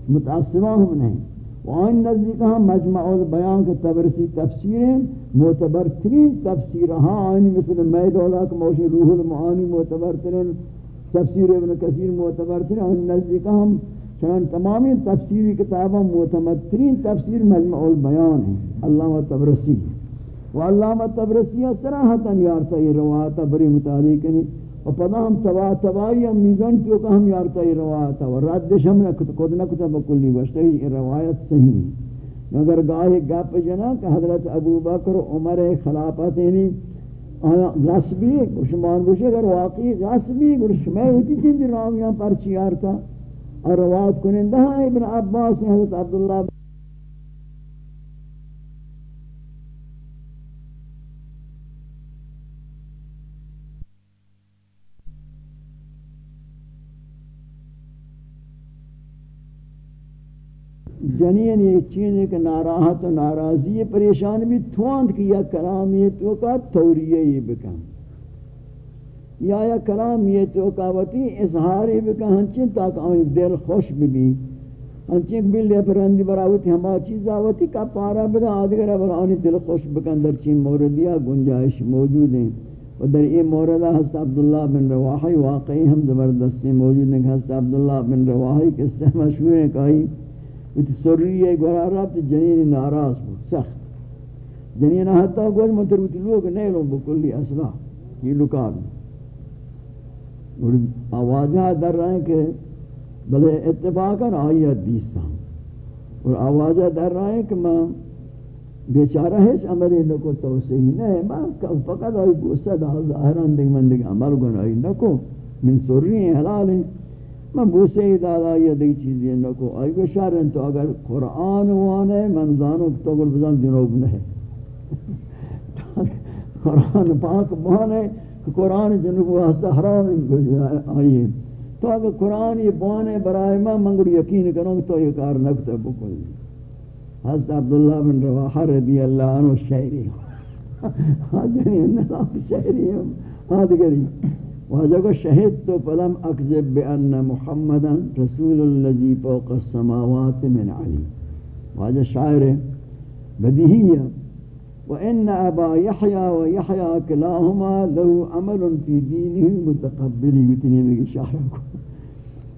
متاثرہ ہم نہیں۔ وان نزدیک ہم مجمع البیان کے تبرسی تفسیریں، معتبر ترین تفسیر ہاں آئینی مثل مید اولا کہ موشی روح المعانی معتبر ترین تفسیر ابن کثیر معتبر ترین ان نزدیک ہاں ہم چنان تمامی تفسیری کتابہ معتمد ترین تفسیر مجمع البیان ہے علامہ تبرسی و علامہ تبرسی سراحتا یارتا یہ روایتا بری متعلق نہیں و پدا ہم تبا تبایی ہم میزان کیوں کہ ہم یارتا یہ روایتا و ردش ہم خود نکتا بکلی وشتا یہ روایت صحیح ہے۔ مگر گاہی گپ جنا کہ حضرت ابو بکر عمر خلافت یعنی غصبی گشمان گوشے اگر واقعی غصبی گوش میں ہوتی چند رامیاں پرچی آرتا اور روایت کنندہ ابن عباس حضرت عبداللہ جنین یہ چین ایک ناراحت و ناراضی پریشان بھی تھواند کیا کلام یہ تو کا توریہ یہ بکن۔ یا یا کلام یہ تو کا وتی اظہار یہ بکن۔ ہنچن تاک آنی دل خوش بھی ہنچن بلی پرندی براوتی ہما چیز آوتی کا پارا بدا۔ آدگر ابر آنی دل خوش بکن۔ در چین موردیا گنجائش موجود ہیں۔ و در یہ موردہ حضرت عبداللہ بن رواحی واقعی ہم زبردستی موجود ہیں۔ حضرت عبداللہ بن رواحی کس سے مشہور ہیں کہی وقت سریه گوهر رفت، جنین ناراض بود، سخت. جنین حتی گوش متروتی لوگ نیلون بکلی اصلا یہ لکار اور آوازہ در رہے ہیں کہ بلے اتفاقا آئیت دیستا اور آوازہ در رہے ہیں کہ میں بیچارہ ہے اس عملی نکو توسیح نہیں میں فقط آئی گوستہ دا ظاہران دیکھ من دیکھ عمل گنائی نکو من سری ہیں حلال ہیں میں بوسے ہی دادا یہ دیکھ چیزیں نکو. آئی کو شارن تو اگر قرآن وانے منزانوں تو اگر بزن جنوب نہیں قرآن پاک بانے کہ قرآن جنوب واسطہ حرام آئیے تو اگر قرآن یہ بانے برائے میں منگر یقین کروں تو یہ کار نکتا بکل حضرت عبداللہ بن رواحہ رضی اللہ عنہ شہری ہاں جنہیں نظام شہری ہم ہاں دگری وهذا شهدت فلم أكذب بأن محمدا رسول الذي فوق السماوات من علي. وهذا شاعر بديهية. وإن أبا يحيى ويحيى كلاهما له أمل في دينه متقبل. يتني من شعركم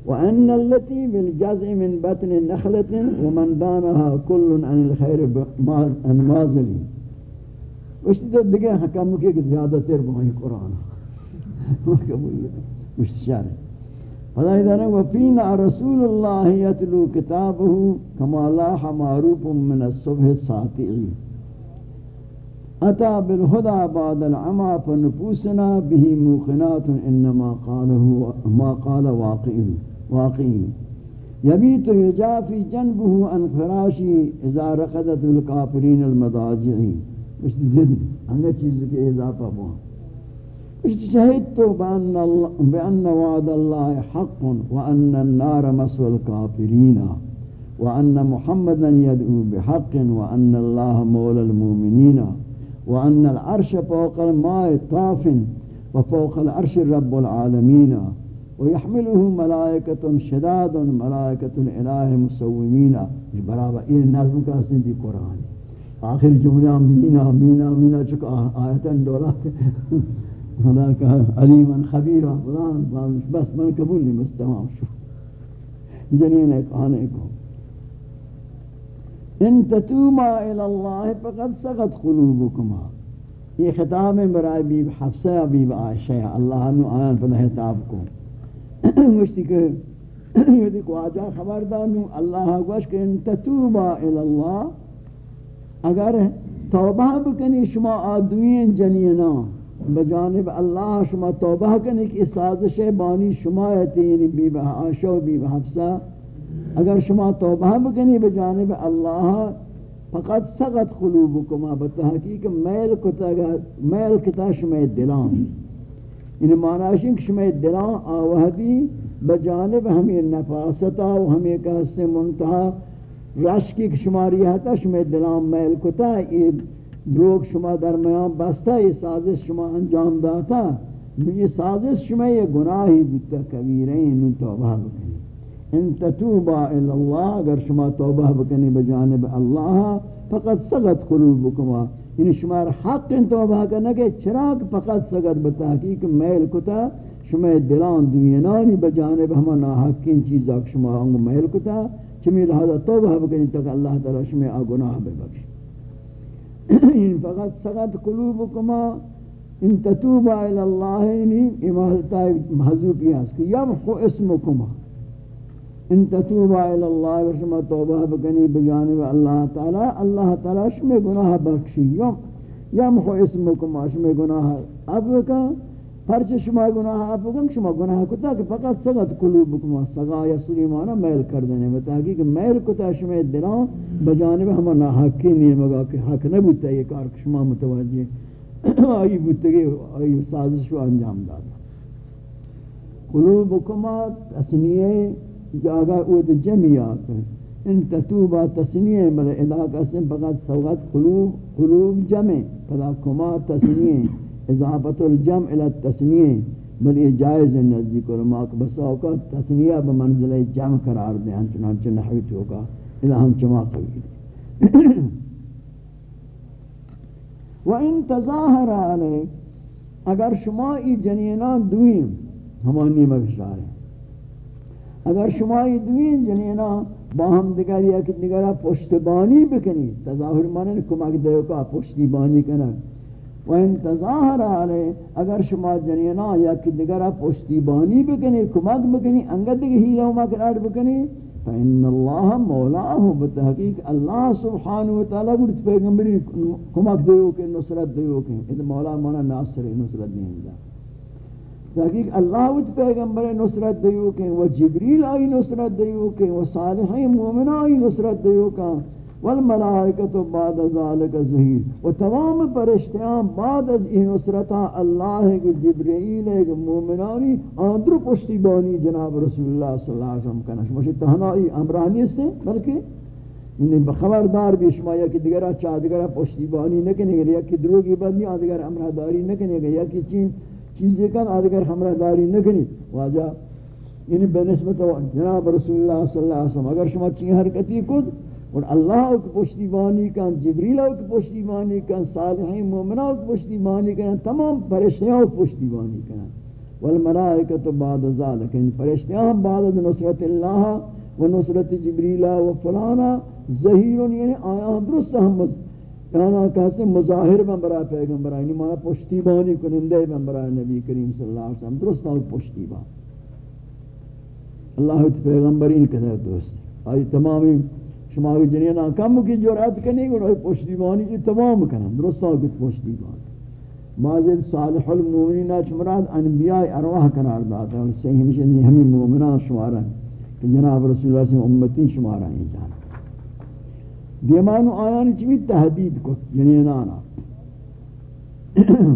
وأن التي بالجزء من بطن نخلة ومن دانها كل عن الخير مازلي. وش تدق حكمك زيادة تربعي قرآنها. تر بہی قرآن مشتشار فضائي وفينا رسول الله يتلو كتابه كما لاح معروف من الصبح الساطعي أتى بالهدى بعد العمى فنفوسنا به موقنات إنما قاله ما قال واقعي واقعي يبيت يجافي جنبه عن فراشي إذا رقدت الكافرين المضاجعين مش زد انگا چیز کے اضافہ بہت۔ شهدت بأن, الله بأن وعد الله حق وأن النار مسوى الكافرين وأن محمدا يدعو بحق وأن الله مولى المؤمنين وأن العرش فوق الماء طاف وفوق العرش رب العالمين ويحمله ملائكة شداد ملائكة الإله مسومين برابر إيه النظم كاسين دي قرآن. آخر جملة مينا مينا مينا چکا آية دولا خدا کا علیما خبیرا فلان. بس من قبول نہیں بس تمام. شو جنین ایک آنے کو ان تتوما الى اللہ فقد سقط قلوبکما یہ خطاب ہے برائے بیب حفصہ بیب عائشہ. اللہ نو آیان فدہ تاب کو. مشتی کہ یہ دیکھو آجا خبردار نو اللہ ہاں گوش کہ ان تتوبا الى اللہ اگر توبہ بکنی، شما آدوین جنینان بجانب اللہ شما توبہ کرنے کی سازش بانی شما یعنی بی بحاشا و بی بحفظہ اگر شما توبہ بکنی بجانب اللہ، فقط سغت قلوبکما بتحقیق میل کتا میل کتا شما دلان۔ یعنی معنی ہے کہ شما دلان آوہدی بجانب ہمیں نفاستا و ہمیں کہستے منتحہ رشکی شماری ہے شما دلان میل کتا یہ دروغ شما درمیان بستا یہ سازش شما انجام داتا یہ سازش شما یہ گناہی بیتا کبیرین توبہ بکنی. ان تتوبا الاللہ اگر شما توبہ بکنی بجانب اللہ فقط سغت قلوبکما. یعنی شمار حق توبہ کرنا کہ چراغ فقط سگت بتحقیق میل کتا. شما دلان دوینانی بجانب ہما ناحقین چیزا شما انگو میل کتا. چمی لہذا توبہ بکنی تک اللہ تعالی شما آگناہ ببخش ان فقط سقط قلوبكما ان تتوبا الى الله یعنی امالتا محذوب ہے کہ یمحو اسمكما ان تتوبا الى الله ورشما توبہ بکنی بجانب اللہ تعالی اللہ تعالی شما گناہ بخشی، یمحو اسمكما شما گناہ اب کا پرچ شما گناہ اب کا شما گناہ کتا کہ فقط سغت قلوبکما سغا یا سلیمانا میل کر دینے میں بتاکی کہ میل کتا شما دلان بجانب ہما ناحقی نہیں مگا کہ حق نبوتا یہ کار شما متوجہ آئی بودتگی آئی سازش رو انجام دادا قلوبکما تسنیه جاگا اوت جمعیات ان تتوبا تسنیه بل ادا قسم فقط سوغت قلوب قلوب جمع فدا کما تسنیه. اضافت الجمع إلى التسنیه بل یہ جائز نزدیک علماء کو بس اوقات تسنیہ بمنزل جمع قرار دیں چنانچہ نحوی تو کا الہ ہم چما قوی و ان تظاہر علی اگر شما ای جنینان دویم ہمانی مگشار ہیں اگر شما ای دویم جنینان با ہم دیگر یک دیگر پشت بانی بکنی تظاہر مانن کمک دیو کا پشتی بانی کنا و ان تظاہر علی اگر شما جنینان یک دیگر پشتی بانی بکنی، کمک بکنی انگد دیگر ہیلہ و مکرار بکنی، فإن الله مولاه بتحقیق اللہ سبحانہ وتعالی گرت پیغمبری کمک دیو کہ، نصرت دیو کہ یہ مولا مولا ناصر نصرت نہیں دا تحقیق، اللہ وت پیغمبر نصرت دیو کہ، وہ جبریل آئی نصرت دیو کہ، وہ صالحین مومن آئی نصرت دیو کہ والملائکت بعد ذالک ظہیر و تمام پرشتیاں بعد از این نصرتا اللہ کے جبرائیل کے مومنانی اندر پشتی بانی جناب رسول اللہ صلی اللہ علیہ وسلم کنش. مجھے تہنائی امرانی سے بلکہ انہیں بخبردار بھی شما کہ دیگرہ چاہ دیگرہ پشتی بانی نکنے گا یا کہ دروگی بندی آدھگر امرہ داری نکنے گا یا کہ چین چیزیں کن آدھگر ہمرہ داری نکنی. واجہ یعنی بنسبت جناب رسول اللہ صلی اللہ علیہ وسلم، اگر شما چین حرکتی کد اور اللہ کی پشتیبانی کن، جبریل کی پشتیبانی کن، صالحین مومنہ کی پشتیبانی کن، تمام پرشتیاں کی پشتیبانی کن۔ والملائکت بعد ذالک ان یعنی پرشتیاں بعد از نصرت اللہ و نصرت جبریل و فلانا ظہیر یعنی آیا درست ہم یعنی کہتے ہیں مظاہر میں برای پیغمبر یعنی مانا پشتیبانی کنندے میں برای نبی کریم صلی اللہ علیہ وسلم، درست ہم پشتیبان۔ اللہ پیغمبرین کہتے ہیں درست۔ آئی تمامی شما کی جنینا کم کی جرأت کنی گو پشتیبانی کی تمام کنم. درستا کی پشتیبانی بعض صالح المومنین المؤمنین مراد؟ انبیاء ارواح قرار داتا ہے صحیح ہمیشہ نہیں ہمیں مومنان شمارا ہے کہ جناب رسول اللہ سے امتی شمارا ہیں جانا دیمانو آیانی چوی تحدید کو جنینانا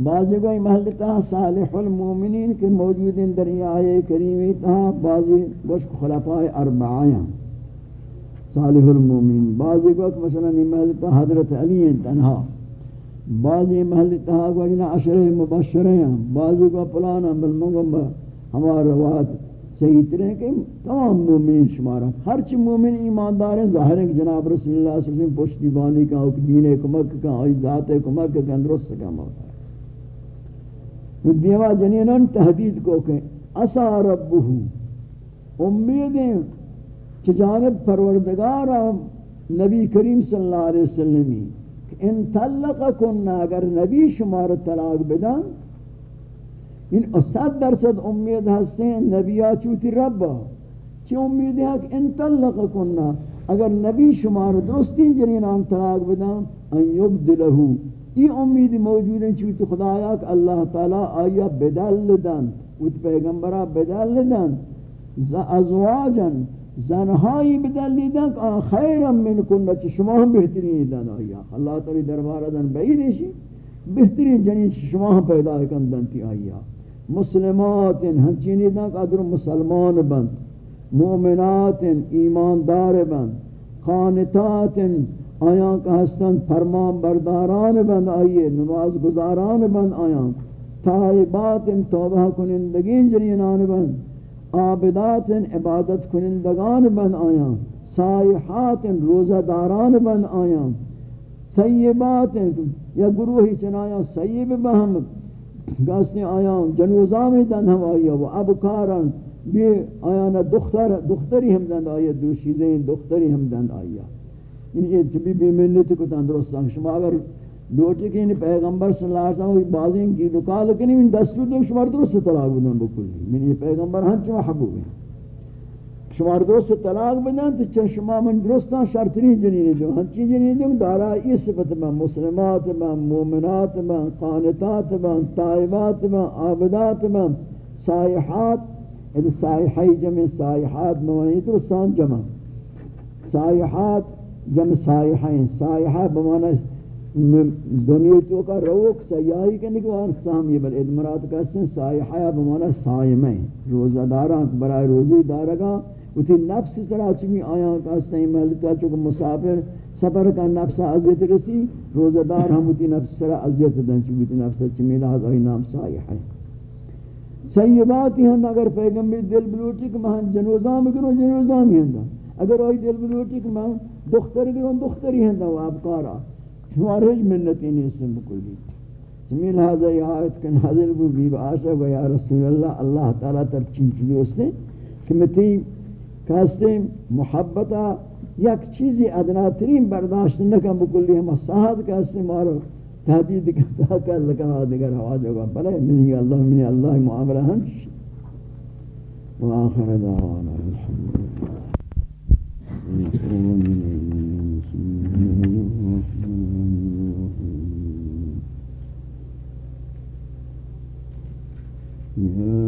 بعضی کوئی محلتا صالح المؤمنین کے موجود ہیں دریائے کریمی تہا بعضی وشک خلفاء اربعایاں صالح المومن بعضی کو مثلا محلتا حضرت علی تنہا۔ بعضی محلتا کو جنا عشر مبشرے ہیں بعضی کو پلانا بل مگم ہمارا روایت صحیح طرح کہ تمام مومن شمارا ہر چی مومن ایماندار ہیں، ظاہر ہے کہ جناب رسول اللہ صلی اللہ علیہ وسلم پشتی بانی کا دین کمک کا، آئی ذات کمک کا اندرست کا موقع۔ ہے دیوا جنینان تحدید کو کہ اسا ربہو۔ امیدیں کہ جانب پروردگار نبی کریم صلی اللہ علیہ وسلم ان طلق کننا اگر نبی شمار طلاق بدن ان صد درصد امید ہستیں نبی چوتی ربا چی امید ہے کہ ان طلق کننا اگر نبی شمار درستی جنینان طلاق بدن، ان یبدلہو یہ امید موجود ہیں چوتی خدایا کہ اللہ تعالی آیا بدل دن ویت پیغمبرہ بدل دن ازواجن زنہائی بدلیدن کہ خیرم من کننا چی شما ہم بہترین دن آیا اللہ تعالی دربار دن بعیدشی بہترین جنین چی شما ہم پیدا کندن تی آیا مسلمات ہنچینی دن کہ ادر مسلمان بند. مومنات ایماندار بند. قانتات آیا کہ ہستن فرمان برداران بند آئیے نماز گزاران بند آیا تائبات توبہ کنندگین جنینان بند. عابدات عبادت کنندگان بن آیاں سائحات روزہ داران بن آیاں سیبات یا گروہی چنایا سیب بہم گاستے آیا جنوزام دن ہم آیا و ابکارن بھی آیا نا دختر، دختری ہم دن آیا دو شیزیں دختری ہم دن آیا۔ یعنی یہ چبی بی منت کو تندرستان شما، اگر لوٹے کہ پیغمبر صلی اللہ علیہ وسلم بازیں کی دکال کنی من دستور دے شمار درست طلاق بدن بکلی۔ من یہ پیغمبر ہن چما حبوب ہیں۔ شمار درست طلاق بدن تو چھ شما من درستان شرط نہیں جنین جو۔ ہن چی جنین دوں دارا یہ صفت میں، مسلمات میں، مومنات میں، قانتات میں طائبات میں، عابدات میں، سائحات۔ ادھ سائحی جمع، سائحات موانی درستان جمع۔ سائحات جمع سائحین، سائحہ بمانا دنیا تو کا روک سیاہی کے نکوان سامی بل ادمرات کا سن سائحہ بمانا سائمیں روزہ داران برای روزی دارگاں اتی نفس سرا چمی آیا کا سین محلتا چکہ مسافر سفر کا نفس عزیت رسی۔ روزہ دار ہم اتی نفس سرا عزیت دن چمی اتی نفس چمی لحظ آئی نام سائح ہے۔ سیباتی ہیں اگر پیغمبر دل بلوٹی کہ مہن جنوزام کرو جنوزام ہی ہیں اگر آئی دل بلوٹی کہ مہن دختر کرو دختری ہیں وہ ابکارا ہمارے ہج منتی نہیں اسم بکلی چمی لحظ آئی آیت کن حضر بو بیب آشا و یا رسول اللہ اللہ تعالیٰ تر چین چلی اس سے کہ متی کہستے محبتا یک چیزی ادنا ترین برداشت نکن بکلی ہم صاحب کہستے مارو تحدید کرتا کر لکن دیگر ہوا جگہ بلے منی اللہ منی اللہ، معاملہ ہنش وآخر دعوانا الحمد Yeah.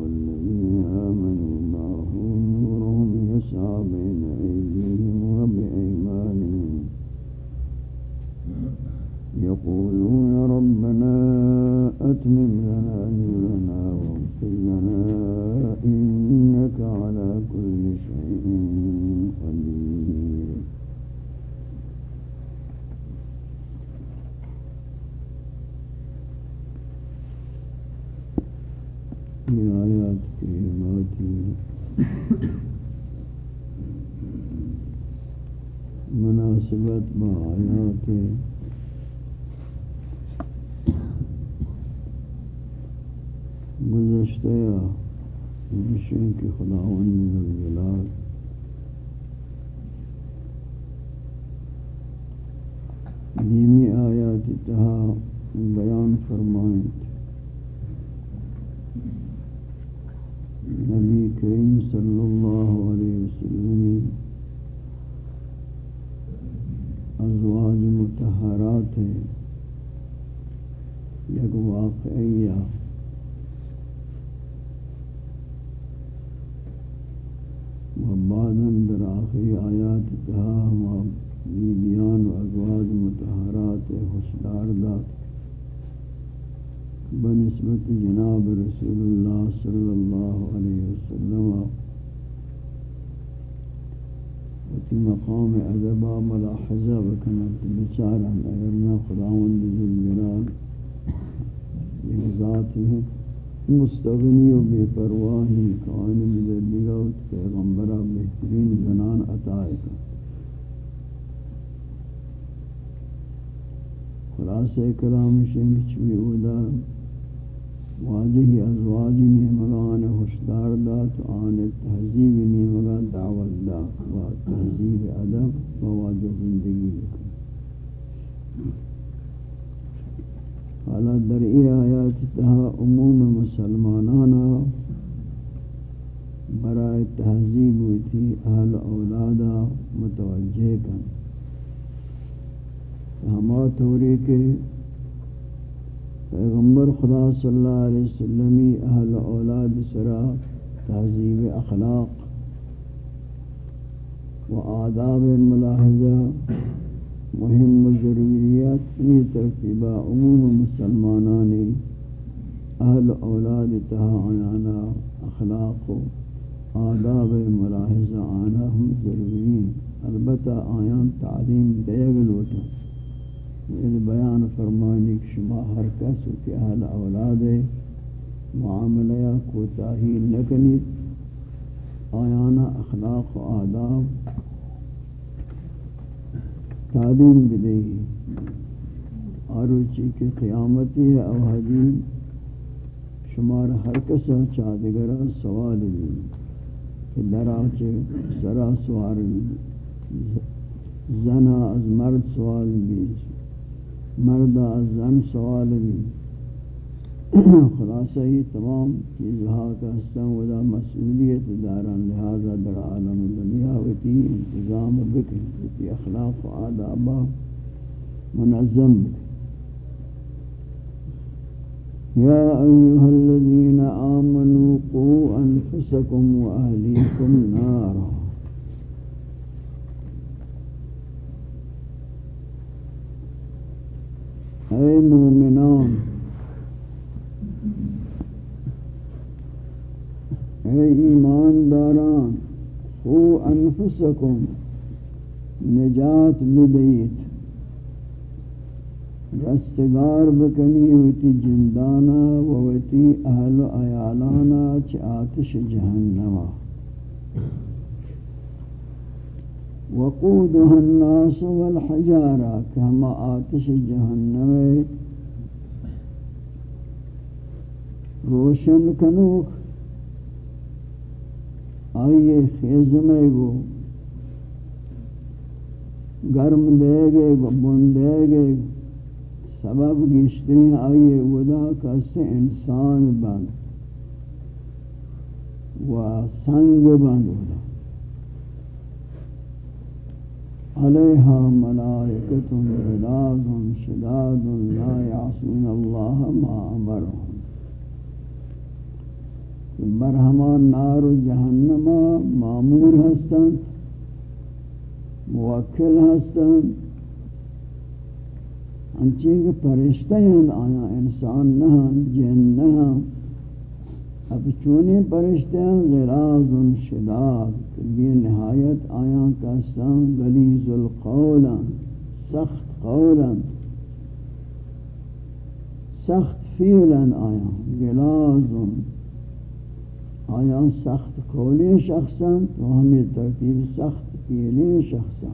مناسبت با آیات گزشتہ مشین کی خداوند ذوالجلال نیمی آیات تہا بیان فرمائیں نبی کریم صلی اللہ واقعیہ و بعداً در آخری آیات تہا ہم بیبیان و ازواج متحرات خوشدار داد بنسبت جناب رسول اللہ صلی اللہ علیہ وسلم. وتی مقام أدبا ملاحظہ بکنت بچارا اگرنا خداوند ذوالجلال یہ ذات ہے مستغنی و بے پرواہی کانی بدر پیغمبرہ بہترین زنان عطائے کا خلاصہ کلام شنگ چوی اودا واجہی ازواجی نیمگان خوشدار دا تو آن تہذیب نیمگان دعوت دا و تہذیب ادب و واجہ زندگی لکن حالا در ای آیات تہا عموم مسلمانانا برائے تہذیب ہوئی تھی اہل اولادا متوجہ کن. ہما توری کے پیغمبر خدا صلی اللہ علیہ وسلمی اہل اولاد سرا تہذیب اخلاق و آداب ملاحظہ مهم ضروریات می ترتیبہ عموم مسلمانانی، اہل اولاد تہا آیانا اخلاق و آداب ملاحظہ آنا ہم ضروری البتہ آیان تعلیم دیگ لوٹا۔ یہ بیان فرمانی کہ شما ہر کس کی اہل اولاد معاملہ کوتاہی نکنی آیانا اخلاق و آداب تعلیم بدہی آروچی کی قیامتی ہے او شمار ہر کسا چادگرہ سوال بھی کہ دراچے سرا بھی زنا از مرد سوال بھی مرد از زن سوال بھی خلاصہ ہی تمام چیزہا کا حصہ ودا مسئولیت داران لہذا در عالم دنیا وتی انتظام بکن وتی اخلاق و آدابا منظم بکن. يا أيها الذين آمنوا قوا أنفسكم وأهليكم نارا. اے مومنان اے ایمانداران خو انفسکم نجات بدیت رستگار بکنی وتی جندانا و وتی اہل و ایالانا چ آتش جہنما وقودها الناس والحجارہ کہ ہم آتش جہنم روشن کنوک آئیے خیز میں گو۔ گرم دے گے بن دے گے۔ سبب گشتری آئیے ودا کسے انسان بند و سنگ بند ودا علیہا ملائکت غلاظ شداد لا یعصون اللہ ما امرهم برہمان نار و جہنم معمور ہستن موکل ہستن۔ انچین کہ پرشتہ ہیں آیا انسان نہ ہم جن نہ ہم اب چونے پرشتہ ہیں غراز شداد۔ بی نہایت آیا کا سن گلیز القولا سخت قولا سخت فیلا آیا غلاز آیا سخت قولی شخصا تو ہمیں ترتیب سخت فیلی شخصا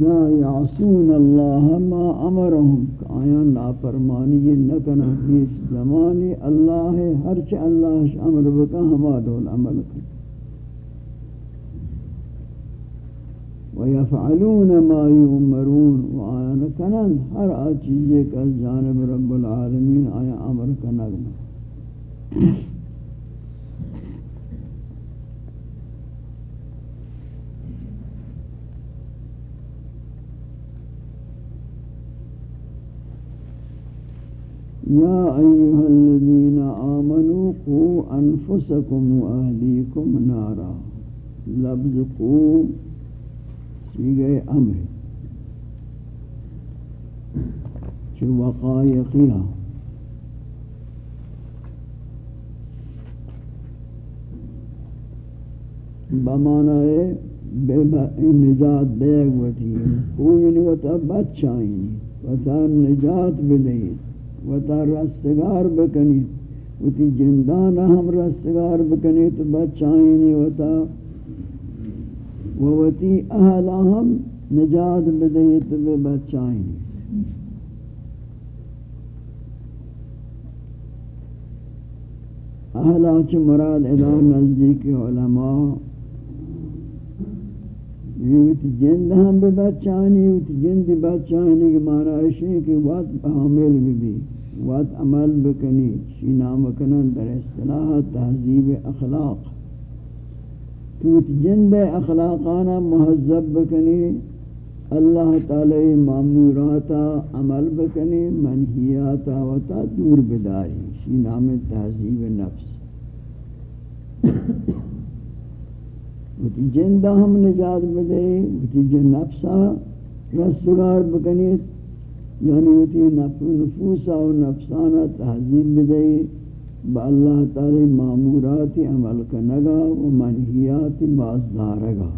لا يعصون الله ما امرهم آیا نافرمانی نہ کنا اس زمانے اللہ ہے ہر چ اللہ امر بکا ہما دول عمل کن. ويفعلون ما يؤمرون وآيان كنن ہر چیز کا جانب رب العالمین آیا امر کنگ يا أيها الذين آمنوا قوا أنفسكم وأهليكم نارا. لابد قوا سيغة أمر. چه وقایقیها بمعنی نجات دیگ وطیه أو یعنی وطا بچ آئینی وطا نجات و تا رستگار بکنی و تی جندان ہم رستگار بکنی تو بچائیں و تا و تی اہل ہم نجات بدئی تو بچائیں اہلا چھ مراد ادار نزدیک علماء یوت جند ہم بے بچانی یوت جند بچانی کے معنی ہے کہ وقت عامل بھی بھی وقت عمل بکنی شی نام کنن در اصطلاح تہذیب اخلاق۔ یوت جند اخلاقانا مہذب بکنی، اللہ تعالی معموراتا عمل بکنی منحیاتا وتا دور بداری شی نام تہذیب نفس۔ وتی جندہ ہم نجات بدے وتی جن نفسا رسگار بکنیت یعنی وتی نفوسا و نفسانا تحذیب بدے با اللہ تعالی معمورات عمل کنگا و منحیات بازدارگا۔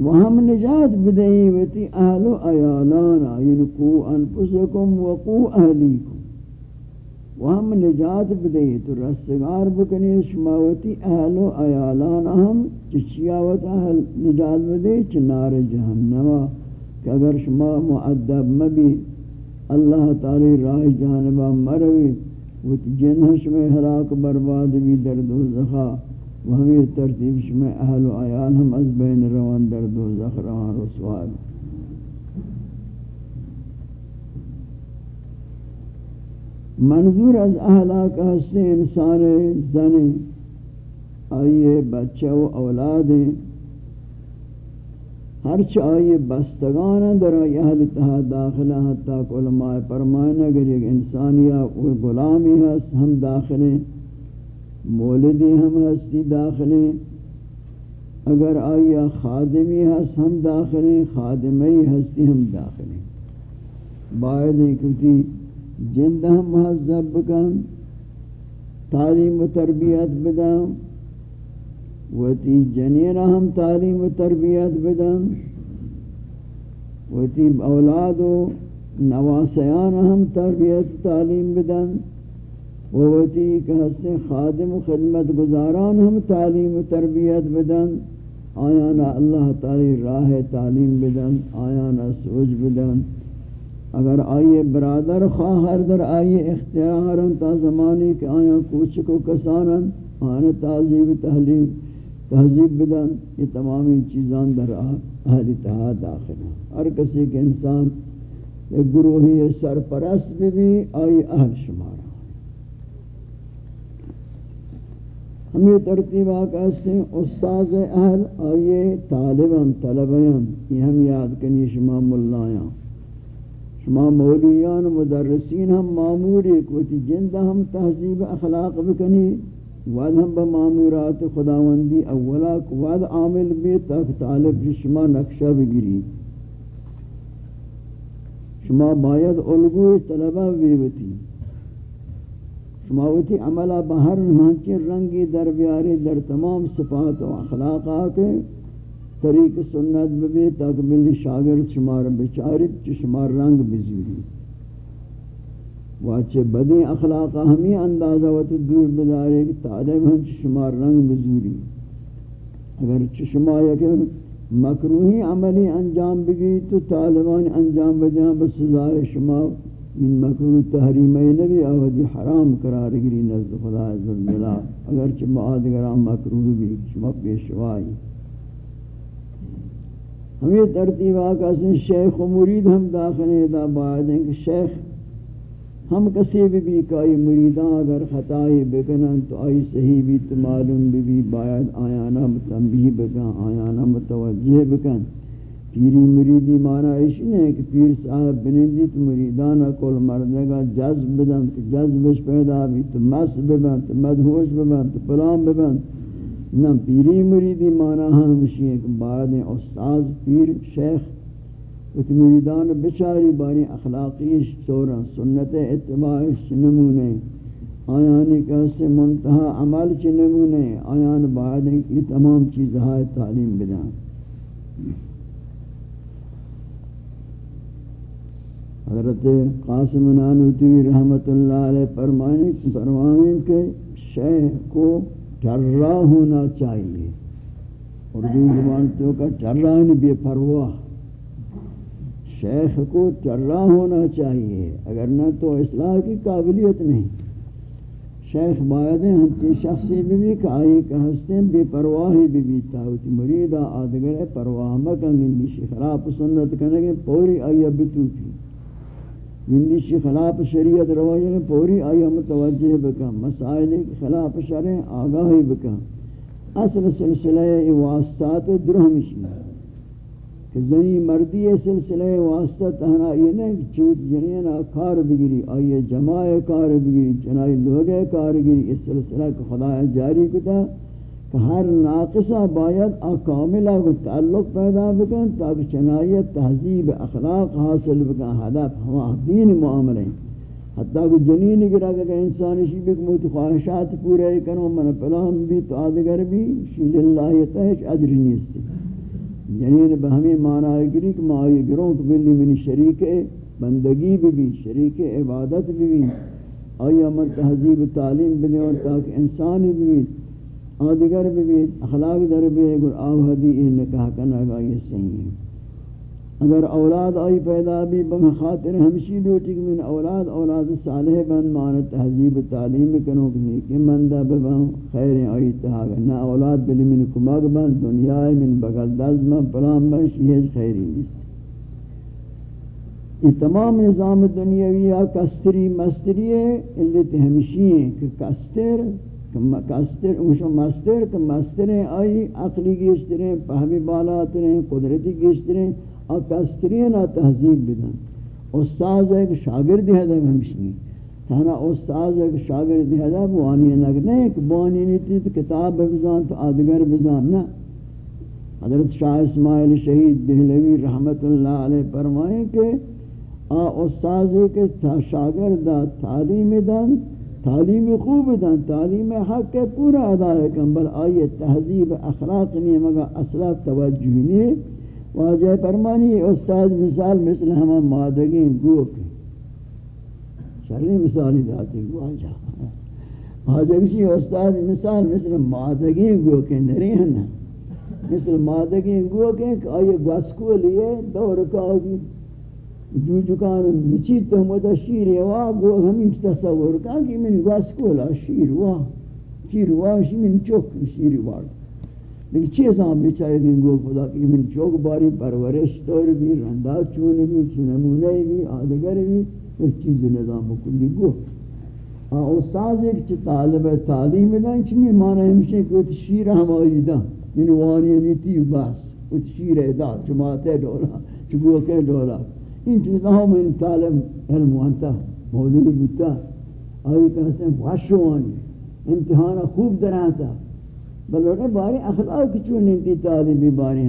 وہم نجات بدئی وتی اہل و ایالانا یعنی قو انفسکم و قو اہلیکم۔ وہم نجات بدے تو رستگار بکنی، شماوتی اہل و ایالان ہم چچیاوت اہل نجات بدے چنار جہنما کہ اگر شما معدب مبی اللہ تعالی راہ جانبا مروی وتی جنہ شما حلاک برباد بھی در دوزخا وہمی ترتیب شما اہل و ایال ہم از بین روان در دوزخ روان رسوال منظور از اہلاک حسن انسان زن آئیے بچہ و اولاد. ہرچ آئیے بستگان در آئی اہل تہا داخلہ حتی کہ علماء فرمائن اگر ایک انسانیہ و غلامی ہست ہم داخلیں مولدی ہم ہستی داخلیں اگر آئیے خادمی ہست ہم داخلیں خادمی ہستی ہم داخلیں باید ایک جند ہم مہذب بکن، تعلیم و تربیت بدن وتی جنین ہم تعلیم و تربیت بدن وتی اولاد و نواسیان ہم تربیت تعلیم بدن وتی کہ خادم و خدمت گزاران ہم تعلیم و تربیت بدن. آیانا اللہ تعالی راہ تعلیم بدن آیانا سوچ بدن. اگر آئیے برادر خواہر در آئیے اختیارن تا زمانی کہ آیا کوچک و کسانن آنا تعذیب تحلیب تہذیب بدن، یہ تمامی چیزان در اہل اتحاد داخل ہیں۔ ہر کسی کے انسان ایک گروہی سرپرست بھی بھی آئی اہل شمارا ہم یہ ترتیب آقا سے استاذ اہل آئیے، طالبان، طلبیان، یہ ہم یاد کنی شما ملایاں شما مولیان و مدرسین ہم معمور ایک وتی جندہ ہم تہذیب اخلاق بکنی، وعد ہم بمامورات خداوندی اولا وعد عامل بھی تک طالب شما نقشہ بگیری. شما باید الگو طلبہ بھی وتی شما وتی عملہ بہر مانچے رنگی در بیاری در تمام صفات و اخلاقات طریق سنت ببی تاک ملی شاگرد شمار بچارت چی شمار رنگ بزیری. واچے بدی اخلاق ہمیں اندازہ وقت دور بدارے کہ تعلیم ہم چی شمار رنگ بزیری. اگر چی شما یک مکروہی عملی انجام بگی تو طالبان انجام بدیاں بس سزائے شما من مکروح تحریمی نبی آودی حرام قرار گری نزد خدا عزوجلال اگر چی معادگران مکروح بھی شما پیشوائی. ہمیں ترتیب آقا سے شیخ و مرید ہم داخل دا بعد ہیں کہ شیخ ہم کسی بھی بھی کائی مریدان اگر خطائی بکنن تو آئی صحیح بھی تو معلوم بھی بھی باید آیانا متنبیہ بکن، آیانا متوجہ بکن۔ پیری مریدی معنی اس نہیں کہ پیر صاحب بنندی تو مریدانا کل مردگا جذب بدن تو جذبش پیدا بھی تو مس ببن، تو مدہوش ببن، تو پلان ببن۔ نہ پیری مریدی مانا ہاں ہمشی ایک بعد استاذ پیر شیخ ات مریدان بچاری باری اخلاقی سورا سنت اتباع نمونے آیانی کیسے منتہا عمل چ نمونے آیان بعد یہ تمام چیزیں ہاں تعلیم بدان حضرت قاسم نانوتی رحمت اللہ علیہ فرمائیں کہ شیخ کو ٹرا ہونا چاہیے۔ اردو زبان تو کا ٹرا بے پرواہ۔ شیخ کو چرہ ہونا چاہیے، اگر نہ تو اصلاح کی قابلیت نہیں۔ شیخ باید ہم کی شخصی بھی بھی کہ آئی کہ ہستیں بے پرواہی بھی بھی تاوتی مریدہ آدگر پرواہ مکن گندی خلاف سنت کنگے پوری آئی بتو کی گندی خلاف شریعت رواجہ پوری آئی متوجہ بکا، مسائل خلاف شرع آگاہی بکا۔ اصل سلسلہ واسطات درہمشی کہ زنی مردی سلسلہ واسطہ تہنا یہ نہیں کہ چوت جنین کار بگری آئیے جماع کار بگری چنائی لوگے کار گری اس سلسلہ کو خدا جاری کتا۔ ہر ناقصہ باید آکاملہ کو تعلق پیدا بکن تاکہ چنائیت تہذیب، اخلاق حاصل بکن حدف ہوا، دین معاملے۔ حتیٰ کہ جنین گرا کہ انسانی شی بک موت خواہشات پورے کرو من پلام بھی تو آدگر بھی شیل اللہ تہش عجر نیستی جنین بہمی معنی گری کہ مائی گروں کو بلی منی شریک بندگی بھی بھی شریک عبادت بھی بھی۔ آئی من تہذیب تعلیم بھی اور تاکہ انسانی بھی بھی آدگر بھی بھی اخلاق در بھی گر آو حدی این نکاح کرنا گا یہ صحیح ہے۔ اگر اولاد آئی پیدا بھی، بم خاطر ہمشی لوٹی کہ من اولاد اولاد صالح بند مان تہذیب تعلیم کنو کنی کہ من دا ببن خیر آئی تہاگا نا اولاد بلی من کماغ بند دنیا من بغل دز من پلان بند شیئج خیری نیست۔ یہ تمام نظام دنیاوی یا کستری مستری ہے اللہ ہمشی ہیں کہ کستر کستر مستر کہ مستر آئی عقلی گیشتریں پہمی بالاتریں قدرتی گیشتریں اکسترین تہذیب بدن. استاذ ایک شاگرد ہے دے ہمشنی تانا استاذ ایک شاگرد ہے دے بوانی نگ نہیں کہ بوانی نیتی تو کتاب بزان تو آدگر بزان نا حضرت شاہ اسماعیل شہید دہلوی رحمت اللہ علیہ فرمائیں کہ آ استاذ کے شاگرد تعلیم دن تعلیم خوب دن تعلیم حق کے پورا ادا ہے بل آئیے تہذیب اخلاق نہیں مگا اصلا توجہ نہیں واجہ فرمانی، استاذ مثال مثل ہما مادگی گو کے شرعی مثالی داتی، واجہ. واجہ کسی استاذ مثال مثل مادگی گو کے نری ہیں مثل مادگی گو کے کہ آئیے گوسکو لیے، دور کاؤگی جو جکان مچی تحمد شیر وا گو ہمیں تصور. کہا کہ من گوسکو لا شیر وا. شیر وا شیر من چوک شیر وارد لیکن چیزاں بیچارے دیں گو خدا کی من چوک باری پرورش طور بھی رندہ چون بھی چنمونے بھی آدگر بھی اس چیز نظام کلی گو استاذ ایک چی طالب تعلیم دن چمی مانا ہمشہ کہ شیر ہم آئی دا یعنی وانی نیتی بس وہ شیر دا جماعت دولا چگوکے دولا این چیزاں ہم ان طالب علم وانتا مولوی بودتا آئی کہتے ہیں واشوانی امتحان خوب دراتا بلوٹے باری اخلاق چون انتی طالبی باری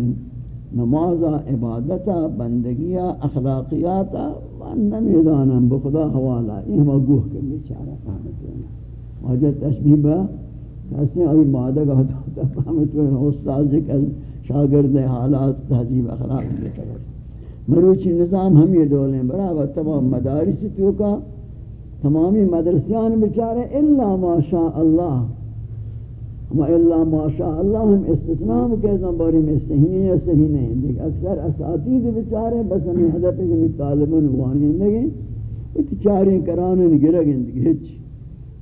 نمازا عبادتا بندگیا اخلاقیاتا من نمیدانا بخدا حوالا یہ ہما گوہ کے بیچارہ فهمت ہونا واجہ تشبیح با کسی نے ابھی مادہ کا ہوتا فهمت ہونا استاذ ایک شاگرد حالات تحضیب اخلاق بیتا مروچی نظام ہم یہ دولیں برابر تمام مدارس تو کا، تمامی مدرسیان بچارے الا ما شاء اللہ۔ اما الا ماشاءاللہ ہم استثناء ہم کہتا ہوں باری میں صحیح نہیں ہے صحیح نہیں لیکن اکثر اساتید بچارے بس ہمیں حدب ہے کہ طالبان وانی لگیں اتچاریں کرانے گرہ گندگی ہچ۔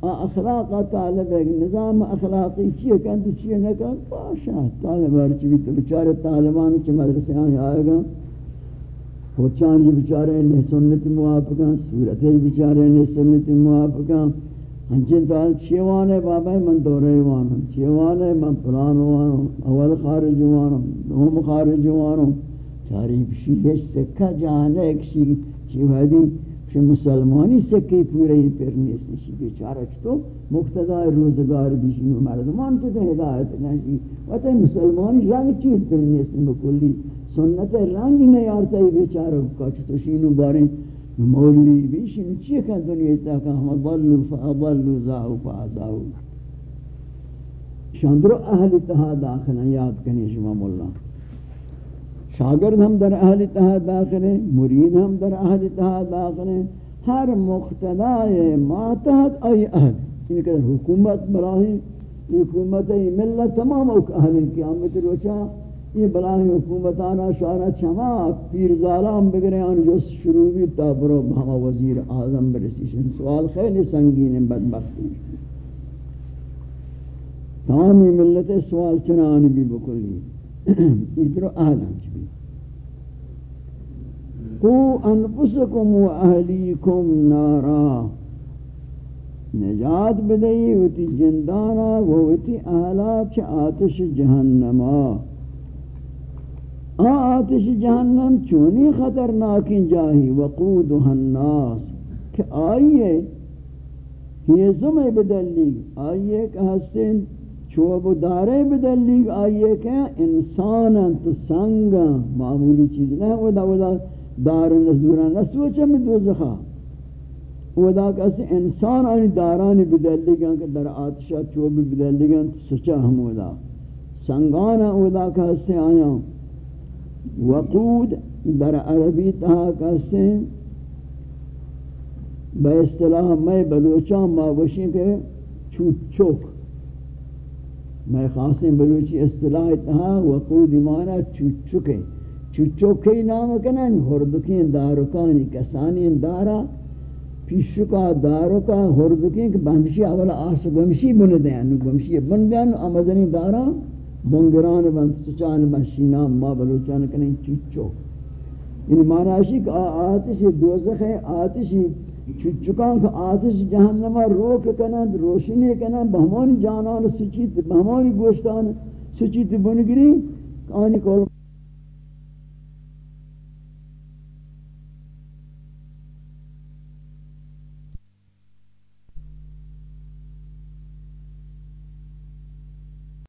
اخلاق طالب نظام اخلاقی چیئے کہن تو چیئے نکن باشا، طالب ہرچی بھی تو بچارے طالبان چی مدرسے آئے آئے گا۔ کوچان جی بیچارے نے سنت موافقاں صورت جی بیچارے نے سنت موافقاں ہنچن تو چیوانے بابا من دورے وانم چیوانے من پلان وانم اول خارج وانم دوم خارج وانم تاریخ شیش سکہ جانے ایک شی چیوادی که مسلمانی سکی پوری پر نیستی بیچاره تو مقتدای روزگار بیشی و مردمان تو ده هدایت نشی و تا مسلمانی رنگ چیز پر نیستی بکلی سنت رنگی نیارتا بیچاره کچتوشین و بارین مولوی بیشین چی کن دنیا تا که همه بلو فا بلو زاو فا زاو شاندرو اهل تها داخلن یاد کنی شما مولان. شاگرد ہم در اہل تہا داخل ہیں، مرید ہم در اہل تہا داخل ہیں۔ ہر مقتدائے ماتحت ای اہل۔ یعنی کہ حکومت براہی حکومت ای ملت تمام اوک اہل قیامت روچا۔ یہ بلاہی حکومتانا شارہ چما، پیر ظالم بگرے آن جو شروع بھی تا برو ہما وزیر اعظم برسیشن سوال خیلی سنگین بدبختی تمامی ملت سوال چنانی بھی بکلی۔ ادھر اہلم چبی قو انفسکم و اہلیکم نارا نجات بدئی وتی جندانا وتی اہلا چھ آتش جہنما آتش جہنم چونی خطرناک جاہی وقودها الناس کہ آئیے یہ زمے بدلی آئیے کہ حسن چوب دارے بدلی آئیے کہ انسان تو سنگ معمولی چیز نہیں ودا ودا دار نزدورا نسوچا میں دوزخا ودا کسی انسان آنی دارانی بدلی گا کہ در آتشا چوب بدلی گا سچا ہم ودا۔ سنگانا وہ ودا کسی آیا وقود در عربی تہا کہتے ہیں بے اصطلاح میں بلوچان ماوشی کے چوت چوک۔ میں خاصیں بلوچی اصطلاح تہا وقود مانا چوت چوکے نام کنن ہردکین دارکانی کسانی دارا، پیشکا دارکا ہردکین کہ بندشی اولا آس گمشی بندیان گمشی بندیان امزنی دارا، بنگران بند سچان بشینام ما بلوچان کنیں چچو یعنی معنی کہ آتش دوزخ ہے آتش چچکان کہ آتش جہنم روک کنند، روشنی کنند، بہمانی جانان سچیت بہمانی گوشتان سچیت بنگری، آنی کول